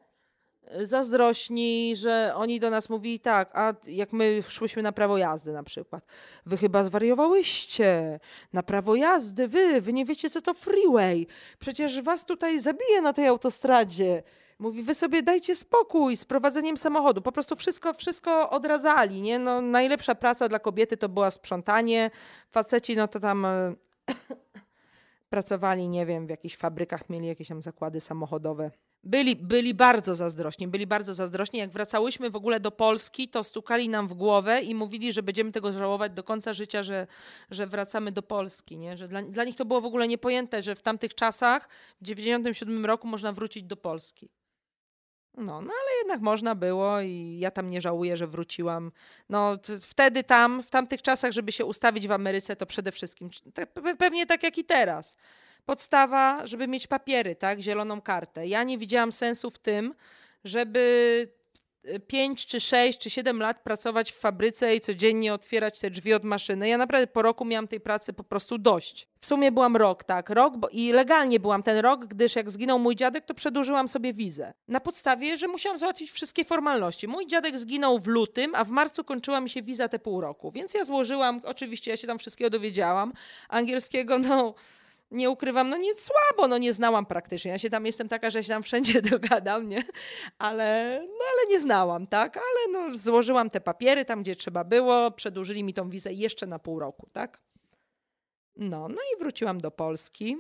zazdrośni, że oni do nas mówili tak, a jak my szłyśmy na prawo jazdy na przykład, wy chyba zwariowałyście, na prawo jazdy, wy, wy nie wiecie co to freeway, przecież was tutaj zabije na tej autostradzie. Mówi, wy sobie dajcie spokój z prowadzeniem samochodu. Po prostu wszystko, wszystko odradzali, nie? No, najlepsza praca dla kobiety to była sprzątanie. Faceci, no to tam pracowali, nie wiem, w jakichś fabrykach, mieli jakieś tam zakłady samochodowe. Byli, byli bardzo zazdrośni, byli bardzo zazdrośni. Jak wracałyśmy w ogóle do Polski, to stukali nam w głowę i mówili, że będziemy tego żałować do końca życia, że, że wracamy do Polski. Nie? Że dla, dla nich to było w ogóle niepojęte, że w tamtych czasach, w 97 roku można wrócić do Polski. No, no ale jednak można było i ja tam nie żałuję, że wróciłam. No wtedy tam, w tamtych czasach, żeby się ustawić w Ameryce, to przede wszystkim, pewnie tak jak i teraz. Podstawa, żeby mieć papiery, tak, zieloną kartę. Ja nie widziałam sensu w tym, żeby 5 czy 6 czy 7 lat pracować w fabryce i codziennie otwierać te drzwi od maszyny. Ja naprawdę po roku miałam tej pracy po prostu dość. W sumie byłam rok, tak, rok bo, i legalnie byłam ten rok, gdyż jak zginął mój dziadek, to przedłużyłam sobie wizę. Na podstawie, że musiałam załatwić wszystkie formalności. Mój dziadek zginął w lutym, a w marcu kończyła mi się wiza te pół roku, więc ja złożyłam, oczywiście ja się tam wszystkiego dowiedziałam, angielskiego, no nie ukrywam, no nie słabo, no nie znałam praktycznie. Ja się tam jestem taka, że się tam wszędzie dogadam, nie? Ale, no ale nie znałam, tak? Ale no złożyłam te papiery tam, gdzie trzeba było, przedłużyli mi tą wizę jeszcze na pół roku, tak? No, no i wróciłam do Polski.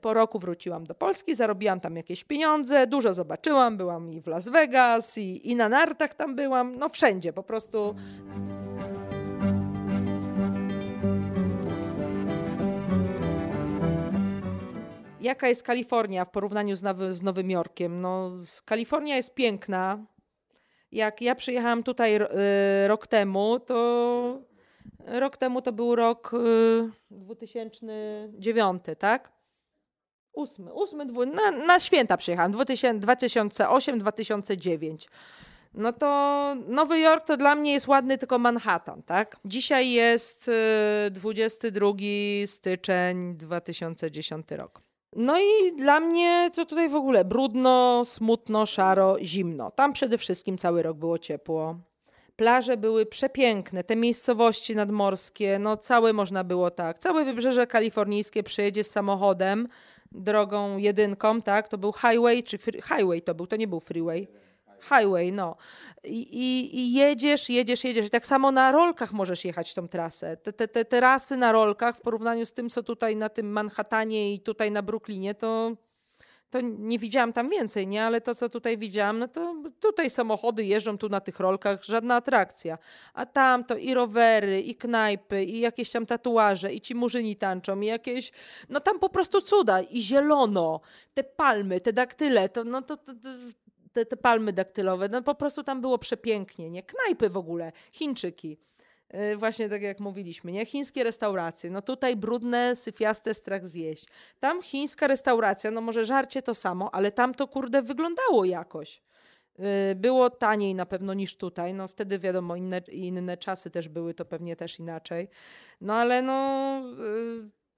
Po roku wróciłam do Polski, zarobiłam tam jakieś pieniądze, dużo zobaczyłam, byłam i w Las Vegas, i, i na nartach tam byłam, no wszędzie, po prostu... Jaka jest Kalifornia w porównaniu z, Nowy, z Nowym Jorkiem? No, Kalifornia jest piękna. Jak ja przyjechałam tutaj y, rok temu, to rok temu to był rok y, 2009, tak? Ósmy, ósmy, dwu, na, na święta przyjechałam, 2008-2009. No to Nowy Jork to dla mnie jest ładny tylko Manhattan, tak? Dzisiaj jest y, 22 styczeń 2010 rok. No i dla mnie to tutaj w ogóle brudno, smutno, szaro, zimno. Tam przede wszystkim cały rok było ciepło. Plaże były przepiękne, te miejscowości nadmorskie, no całe można było tak. Całe wybrzeże kalifornijskie przejedzie z samochodem, drogą jedynką, tak? To był highway, czy highway to był, to nie był freeway highway, no. I, i, I, jedziesz, jedziesz, jedziesz. I tak samo na rolkach możesz jechać tą trasę. Te, te, te trasy na rolkach w porównaniu z tym, co tutaj na tym Manhattanie i tutaj na Brooklynie, to, to nie widziałam tam więcej, nie? Ale to, co tutaj widziałam, no to tutaj samochody jeżdżą tu na tych rolkach, żadna atrakcja. A tam to i rowery, i knajpy, i jakieś tam tatuaże, i ci murzyni tańczą, i jakieś, no tam po prostu cuda. I zielono, te palmy, te daktyle, to, no to, to, to te, te palmy daktylowe, no po prostu tam było przepięknie, nie? Knajpy w ogóle, Chińczyki. Yy, właśnie tak jak mówiliśmy, nie? Chińskie restauracje. No tutaj brudne, syfiaste, strach zjeść. Tam chińska restauracja, no może żarcie to samo, ale tam to kurde wyglądało jakoś. Yy, było taniej na pewno niż tutaj. No wtedy wiadomo, inne, inne czasy też były, to pewnie też inaczej. No ale no...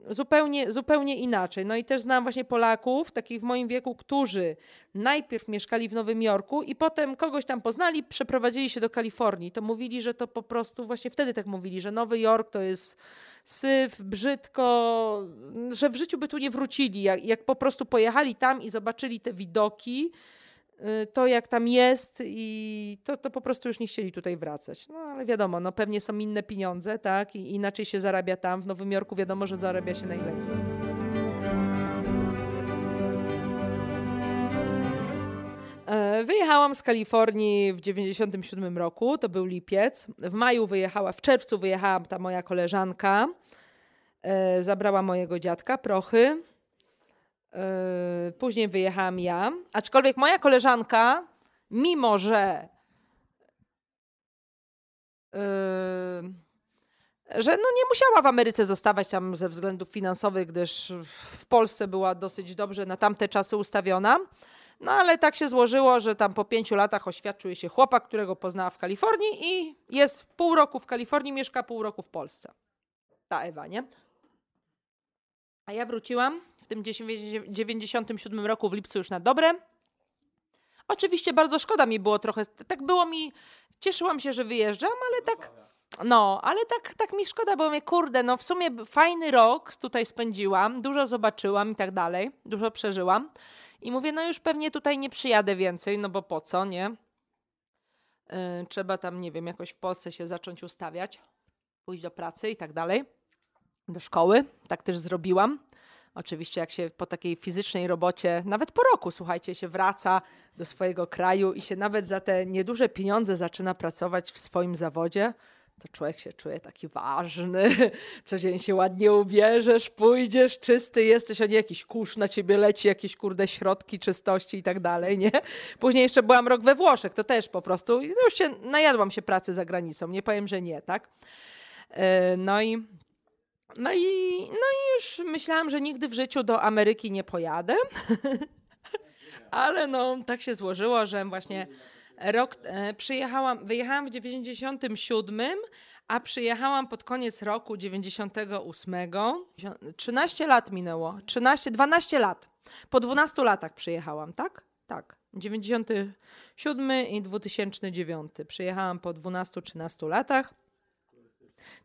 Zupełnie, zupełnie inaczej. No i też znam właśnie Polaków, takich w moim wieku, którzy najpierw mieszkali w Nowym Jorku i potem kogoś tam poznali, przeprowadzili się do Kalifornii. To mówili, że to po prostu właśnie wtedy tak mówili, że Nowy Jork to jest syf, brzydko, że w życiu by tu nie wrócili. Jak, jak po prostu pojechali tam i zobaczyli te widoki, to, jak tam jest i to, to po prostu już nie chcieli tutaj wracać. No ale wiadomo, no pewnie są inne pieniądze, tak? I inaczej się zarabia tam. W Nowym Jorku wiadomo, że zarabia się najlepiej. E, wyjechałam z Kalifornii w 97 roku, to był lipiec. W maju wyjechała, w czerwcu wyjechała ta moja koleżanka. E, zabrała mojego dziadka, prochy. Yy, później wyjechałam ja. Aczkolwiek moja koleżanka, mimo że yy, że no nie musiała w Ameryce zostawać tam ze względów finansowych, gdyż w Polsce była dosyć dobrze na tamte czasy ustawiona. No ale tak się złożyło, że tam po pięciu latach oświadczył się chłopak, którego poznała w Kalifornii i jest pół roku w Kalifornii, mieszka pół roku w Polsce. Ta Ewa, nie? A ja wróciłam w tym 97 roku w lipcu już na dobre. Oczywiście bardzo szkoda mi było trochę, tak było mi, cieszyłam się, że wyjeżdżam, ale tak, no, ale tak, tak mi szkoda, bo mnie kurde, no w sumie fajny rok tutaj spędziłam, dużo zobaczyłam i tak dalej, dużo przeżyłam. I mówię, no już pewnie tutaj nie przyjadę więcej, no bo po co, nie? Yy, trzeba tam, nie wiem, jakoś w Polsce się zacząć ustawiać, pójść do pracy i tak dalej, do szkoły. Tak też zrobiłam. Oczywiście, jak się po takiej fizycznej robocie, nawet po roku, słuchajcie, się wraca do swojego kraju i się nawet za te nieduże pieniądze zaczyna pracować w swoim zawodzie, to człowiek się czuje taki ważny. Codziennie się ładnie ubierzesz, pójdziesz, czysty jesteś, a nie jakiś kurz na ciebie leci, jakieś kurde środki czystości i tak dalej, nie? Później jeszcze byłam rok we Włoszech, to też po prostu, już się, najadłam się pracy za granicą, nie powiem, że nie, tak? E, no i no i, no i już myślałam, że nigdy w życiu do Ameryki nie pojadę. Ale no, tak się złożyło, że właśnie rok e, przyjechałam, wyjechałam w 97, a przyjechałam pod koniec roku 98. 13 lat minęło. 13, 12 lat. Po 12 latach przyjechałam, tak? Tak. 97 i 2009. Przyjechałam po 12-13 latach.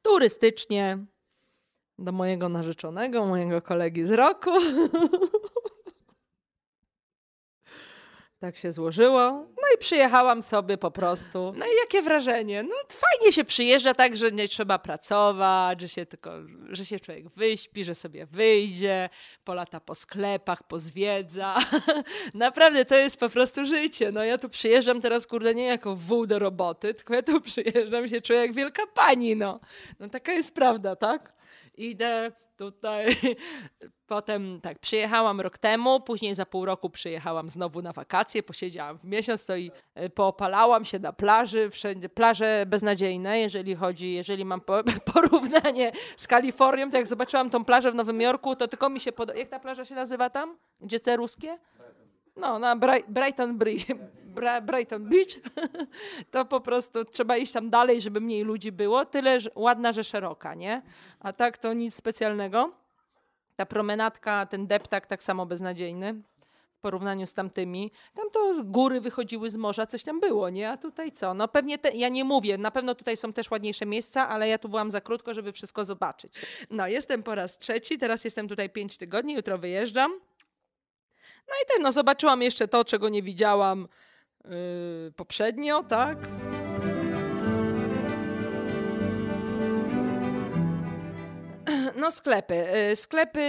Turystycznie, do mojego narzeczonego, mojego kolegi z roku. tak się złożyło. No i przyjechałam sobie po prostu. No i jakie wrażenie? No fajnie się przyjeżdża tak, że nie trzeba pracować, że się tylko, że się człowiek wyśpi, że sobie wyjdzie, polata po sklepach, pozwiedza. Naprawdę to jest po prostu życie. No ja tu przyjeżdżam teraz, kurde, nie jako wół do roboty, tylko ja tu przyjeżdżam się czuję jak wielka pani, no. No taka jest prawda, tak? Idę tutaj. Potem tak, przyjechałam rok temu, później za pół roku przyjechałam znowu na wakacje, posiedziałam w miesiąc, to i e, poopalałam się na plaży, wszędzie, plaże beznadziejne, jeżeli chodzi, jeżeli mam porównanie z Kalifornią, to jak zobaczyłam tą plażę w Nowym Jorku, to tylko mi się podoba. Jak ta plaża się nazywa tam? Gdzie te ruskie? No, na Brighton, Brighton Beach, to po prostu trzeba iść tam dalej, żeby mniej ludzi było. Tyle że ładna, że szeroka, nie? A tak to nic specjalnego. Ta promenadka, ten deptak tak samo beznadziejny w porównaniu z tamtymi. Tam to góry wychodziły z morza, coś tam było, nie? A tutaj co? No pewnie, te, ja nie mówię, na pewno tutaj są też ładniejsze miejsca, ale ja tu byłam za krótko, żeby wszystko zobaczyć. No, jestem po raz trzeci, teraz jestem tutaj pięć tygodni, jutro wyjeżdżam. No i ten, no zobaczyłam jeszcze to, czego nie widziałam yy, poprzednio, tak? No sklepy. Yy, sklepy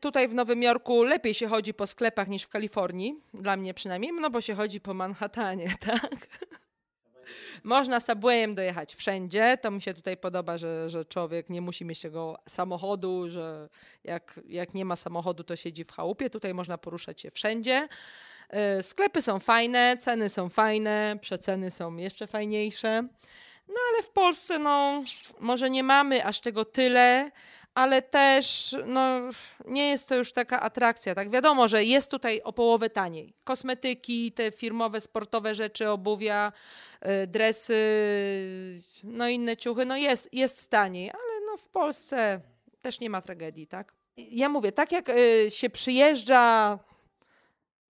tutaj w Nowym Jorku lepiej się chodzi po sklepach niż w Kalifornii, dla mnie przynajmniej, no bo się chodzi po Manhattanie, tak? Można subwayem dojechać wszędzie. To mi się tutaj podoba, że, że człowiek nie musi mieć tego samochodu, że jak, jak nie ma samochodu, to siedzi w chałupie. Tutaj można poruszać się wszędzie. E, sklepy są fajne, ceny są fajne, przeceny są jeszcze fajniejsze. No ale w Polsce, no, może nie mamy aż tego tyle, ale też no, nie jest to już taka atrakcja. Tak wiadomo, że jest tutaj o połowę taniej. Kosmetyki, te firmowe, sportowe rzeczy, obuwia, y, dresy, no inne ciuchy, no jest, jest taniej, ale no w Polsce też nie ma tragedii, tak? Ja mówię, tak jak y, się przyjeżdża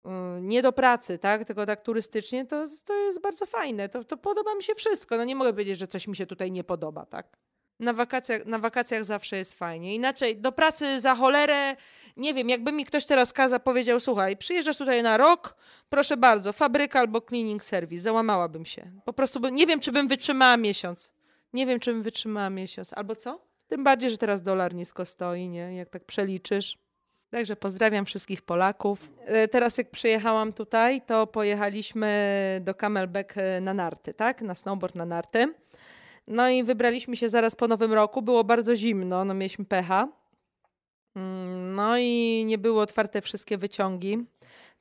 y, nie do pracy, tak, tylko tak turystycznie, to, to jest bardzo fajne. To, to podoba mi się wszystko. No nie mogę powiedzieć, że coś mi się tutaj nie podoba, tak? Na wakacjach, na wakacjach zawsze jest fajnie. Inaczej do pracy za cholerę, nie wiem, jakby mi ktoś teraz kazał, powiedział, słuchaj, przyjeżdżasz tutaj na rok, proszę bardzo, fabryka albo cleaning service, załamałabym się. Po prostu nie wiem, czy bym wytrzymała miesiąc. Nie wiem, czy bym wytrzymała miesiąc. Albo co? Tym bardziej, że teraz dolar nisko stoi, nie? Jak tak przeliczysz. Także pozdrawiam wszystkich Polaków. E, teraz jak przyjechałam tutaj, to pojechaliśmy do Camelback e, na narty, tak? Na snowboard na narty. No i wybraliśmy się zaraz po nowym roku. Było bardzo zimno, no mieliśmy pecha. Mm, no i nie były otwarte wszystkie wyciągi.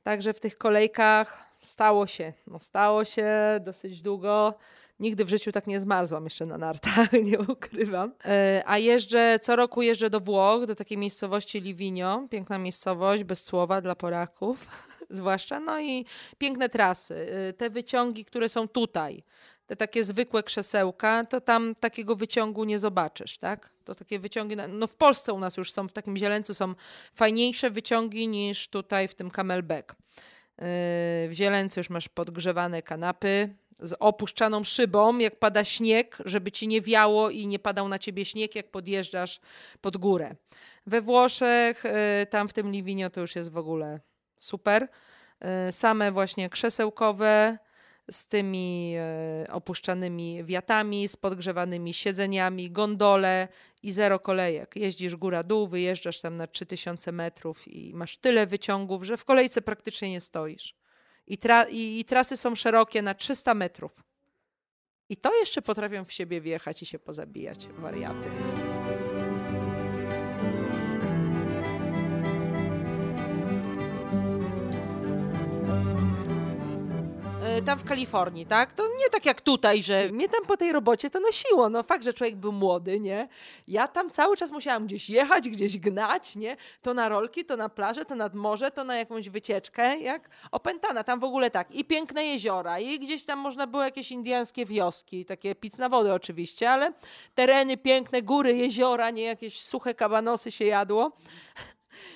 Także w tych kolejkach stało się, no stało się dosyć długo. Nigdy w życiu tak nie zmarzłam jeszcze na nartach, nie ukrywam. E, a jeżdżę, co roku jeżdżę do Włoch, do takiej miejscowości Livigno. Piękna miejscowość, bez słowa dla Polaków zwłaszcza. No i piękne trasy. E, te wyciągi, które są tutaj, te takie zwykłe krzesełka, to tam takiego wyciągu nie zobaczysz, tak? To takie wyciągi, no w Polsce u nas już są, w takim Zieleńcu są fajniejsze wyciągi niż tutaj w tym Camelback. Yy, w Zieleńcu już masz podgrzewane kanapy z opuszczaną szybą, jak pada śnieg, żeby ci nie wiało i nie padał na ciebie śnieg, jak podjeżdżasz pod górę. We Włoszech, yy, tam w tym Livinio to już jest w ogóle super. Yy, same właśnie krzesełkowe, z tymi e, opuszczanymi wiatami, z podgrzewanymi siedzeniami, gondole i zero kolejek. Jeździsz góra-dół, wyjeżdżasz tam na 3000 metrów i masz tyle wyciągów, że w kolejce praktycznie nie stoisz. I, tra i, i trasy są szerokie na 300 metrów. I to jeszcze potrafią w siebie wjechać i się pozabijać, wariaty. Tam w Kalifornii, tak? To nie tak jak tutaj, że mnie tam po tej robocie to nosiło. No fakt, że człowiek był młody, nie? Ja tam cały czas musiałam gdzieś jechać, gdzieś gnać, nie? To na rolki, to na plażę, to nad morze, to na jakąś wycieczkę, jak opętana. Tam w ogóle tak. I piękne jeziora, i gdzieś tam można było jakieś indiańskie wioski, takie pic na wodę oczywiście, ale tereny piękne, góry, jeziora, nie? Jakieś suche kabanosy się jadło.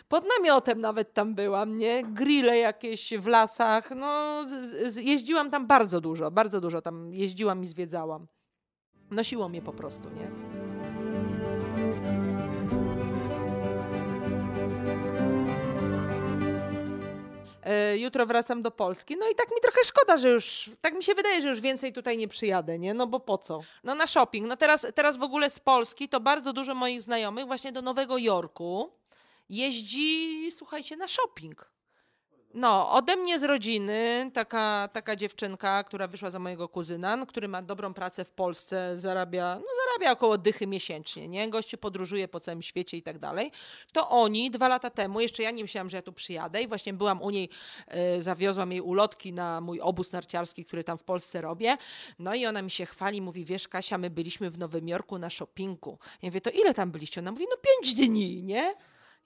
Pod namiotem nawet tam byłam, nie? Grille jakieś w lasach. No, jeździłam tam bardzo dużo, bardzo dużo tam jeździłam i zwiedzałam. Nosiło mnie po prostu, nie? E, jutro wracam do Polski. No i tak mi trochę szkoda, że już, tak mi się wydaje, że już więcej tutaj nie przyjadę, nie? No bo po co? No na shopping. No teraz, teraz w ogóle z Polski to bardzo dużo moich znajomych właśnie do Nowego Jorku jeździ, słuchajcie, na shopping. No, ode mnie z rodziny, taka, taka dziewczynka, która wyszła za mojego kuzyna, który ma dobrą pracę w Polsce, zarabia, no zarabia około dychy miesięcznie, nie? Goście podróżuje po całym świecie i tak dalej. To oni dwa lata temu, jeszcze ja nie myślałam, że ja tu przyjadę i właśnie byłam u niej, y, zawiozłam jej ulotki na mój obóz narciarski, który tam w Polsce robię. No i ona mi się chwali, mówi, wiesz Kasia, my byliśmy w Nowym Jorku na shoppingu. Ja mówię, to ile tam byliście? Ona mówi, no pięć dni, nie?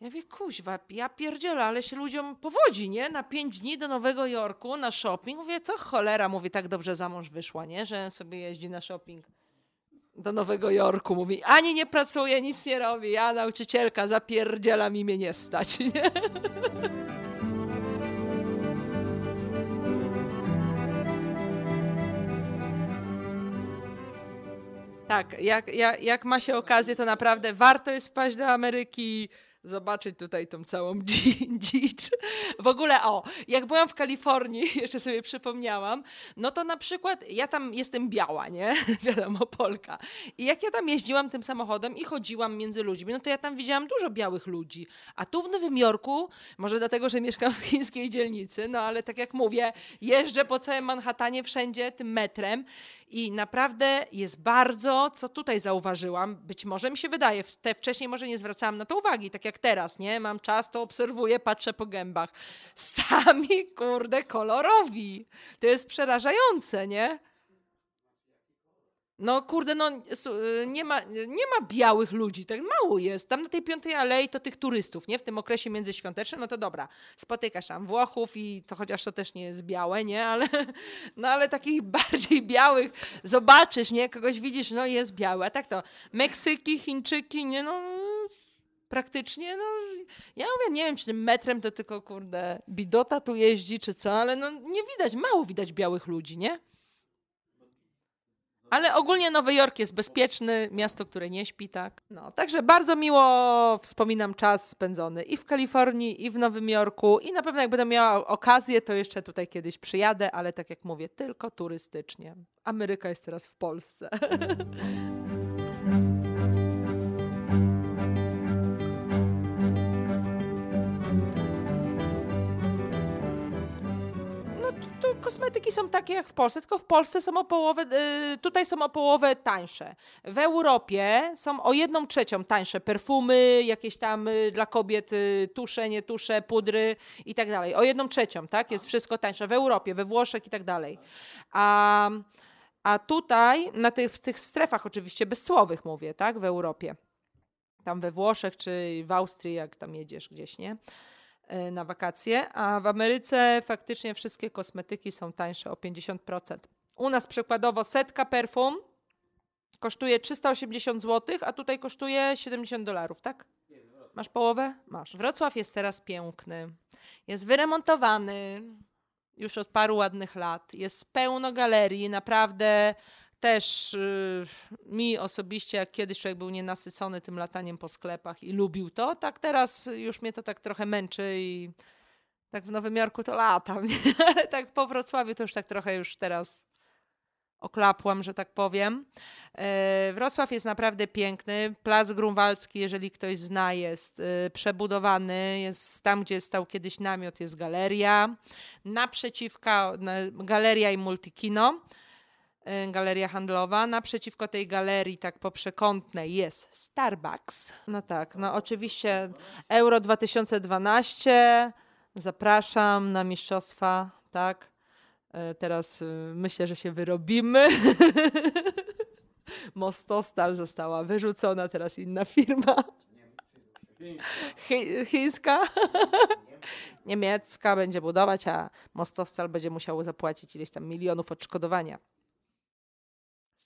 Ja wie, kuźwa, ja pierdzielę, ale się ludziom powodzi, nie? Na pięć dni do Nowego Jorku na shopping. Mówię, co cholera, mówi, tak dobrze za mąż wyszła, nie? Że sobie jeździ na shopping do Nowego Jorku. Mówi, ani nie pracuje, nic nie robi. Ja, nauczycielka, zapierdziela mi mnie nie stać, nie? Tak, jak, jak, jak ma się okazję, to naprawdę warto jest wpaść do Ameryki zobaczyć tutaj tą całą dzicz. W ogóle, o, jak byłam w Kalifornii, jeszcze sobie przypomniałam, no to na przykład ja tam jestem biała, nie? Wiadomo, Polka. I jak ja tam jeździłam tym samochodem i chodziłam między ludźmi, no to ja tam widziałam dużo białych ludzi. A tu w Nowym Jorku, może dlatego, że mieszkam w chińskiej dzielnicy, no ale tak jak mówię, jeżdżę po całym Manhattanie wszędzie tym metrem i naprawdę jest bardzo, co tutaj zauważyłam, być może mi się wydaje, te wcześniej może nie zwracałam na to uwagi, tak jak teraz, nie? Mam czas, to obserwuję, patrzę po gębach. Sami, kurde, kolorowi. To jest przerażające, nie? No kurde, no y, nie ma, nie ma białych ludzi, tak mało jest. Tam na tej piątej alei to tych turystów, nie? W tym okresie międzyświątecznym, no to dobra, spotykasz tam Włochów i to chociaż to też nie jest białe, nie? Ale, no ale takich bardziej białych zobaczysz, nie? Kogoś widzisz, no jest biały, a tak to Meksyki, Chińczyki, nie? No praktycznie, no ja mówię, nie wiem, czy tym metrem to tylko, kurde, bidota tu jeździ, czy co, ale no nie widać, mało widać białych ludzi, nie? Ale ogólnie Nowy Jork jest bezpieczny, miasto, które nie śpi, tak. No, także bardzo miło wspominam czas spędzony i w Kalifornii, i w Nowym Jorku. I na pewno jak będę miała okazję, to jeszcze tutaj kiedyś przyjadę, ale tak jak mówię, tylko turystycznie. Ameryka jest teraz w Polsce. Kosmetyki są takie jak w Polsce, tylko w Polsce są o połowę, y, tutaj są o połowę tańsze. W Europie są o jedną trzecią tańsze perfumy, jakieś tam y, dla kobiet y, tusze, nie tusze, pudry i tak dalej. O jedną trzecią, tak? Jest wszystko tańsze. W Europie, we Włoszech i tak dalej. A A tutaj, na tych, w tych strefach oczywiście bezcłowych mówię, tak, w Europie, tam we Włoszech czy w Austrii, jak tam jedziesz gdzieś, nie? E, na wakacje, a w Ameryce faktycznie wszystkie kosmetyki są tańsze o 50%. U nas przykładowo setka perfum kosztuje 380 zł, a tutaj kosztuje 70 dolarów, tak? Masz połowę? Masz. Wrocław jest teraz piękny. Jest wyremontowany już od paru ładnych lat. Jest pełno galerii, naprawdę też y, mi osobiście, jak kiedyś człowiek był nienasycony tym lataniem po sklepach i lubił to, tak teraz już mnie to tak trochę męczy i tak w Nowym Jorku to latam, ale tak po Wrocławiu to już tak trochę już teraz oklapłam, że tak powiem. E, Wrocław jest naprawdę piękny. Plac Grunwaldzki, jeżeli ktoś zna, jest e, przebudowany. Jest tam, gdzie stał kiedyś namiot, jest galeria. Naprzeciwka galeria i multikino. E, galeria handlowa. Naprzeciwko tej galerii, tak po przekątnej, jest Starbucks. No tak, no oczywiście Euro 2012. Zapraszam na mistrzostwa, tak. E, teraz e, myślę, że się wyrobimy. Mostostal została wyrzucona, teraz inna firma. chińska. Niemiecka będzie budować, a Mostostal będzie musiało zapłacić ileś tam milionów odszkodowania.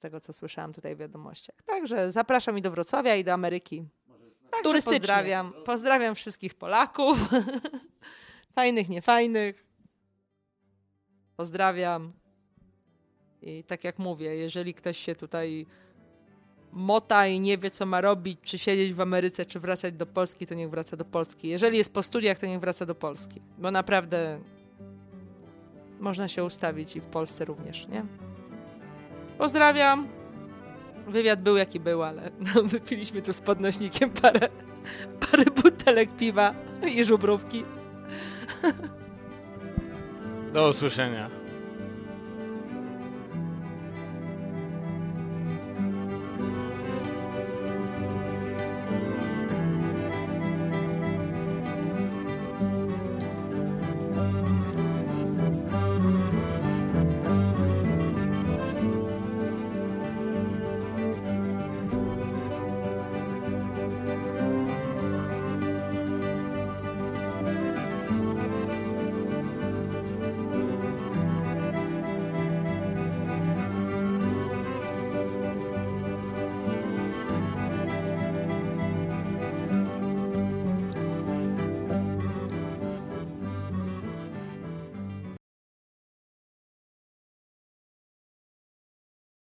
Z tego, co słyszałam tutaj w wiadomościach. Także zapraszam i do Wrocławia, i do Ameryki. Tak, Turystycznie. Pozdrawiam. Pozdrawiam wszystkich Polaków. Fajnych, niefajnych. Pozdrawiam. I tak jak mówię, jeżeli ktoś się tutaj mota i nie wie, co ma robić, czy siedzieć w Ameryce, czy wracać do Polski, to niech wraca do Polski. Jeżeli jest po studiach, to niech wraca do Polski. Bo naprawdę można się ustawić i w Polsce również, nie? Pozdrawiam. Wywiad był jaki był, ale no, wypiliśmy tu z podnośnikiem parę, parę butelek piwa i żubrówki. Do usłyszenia.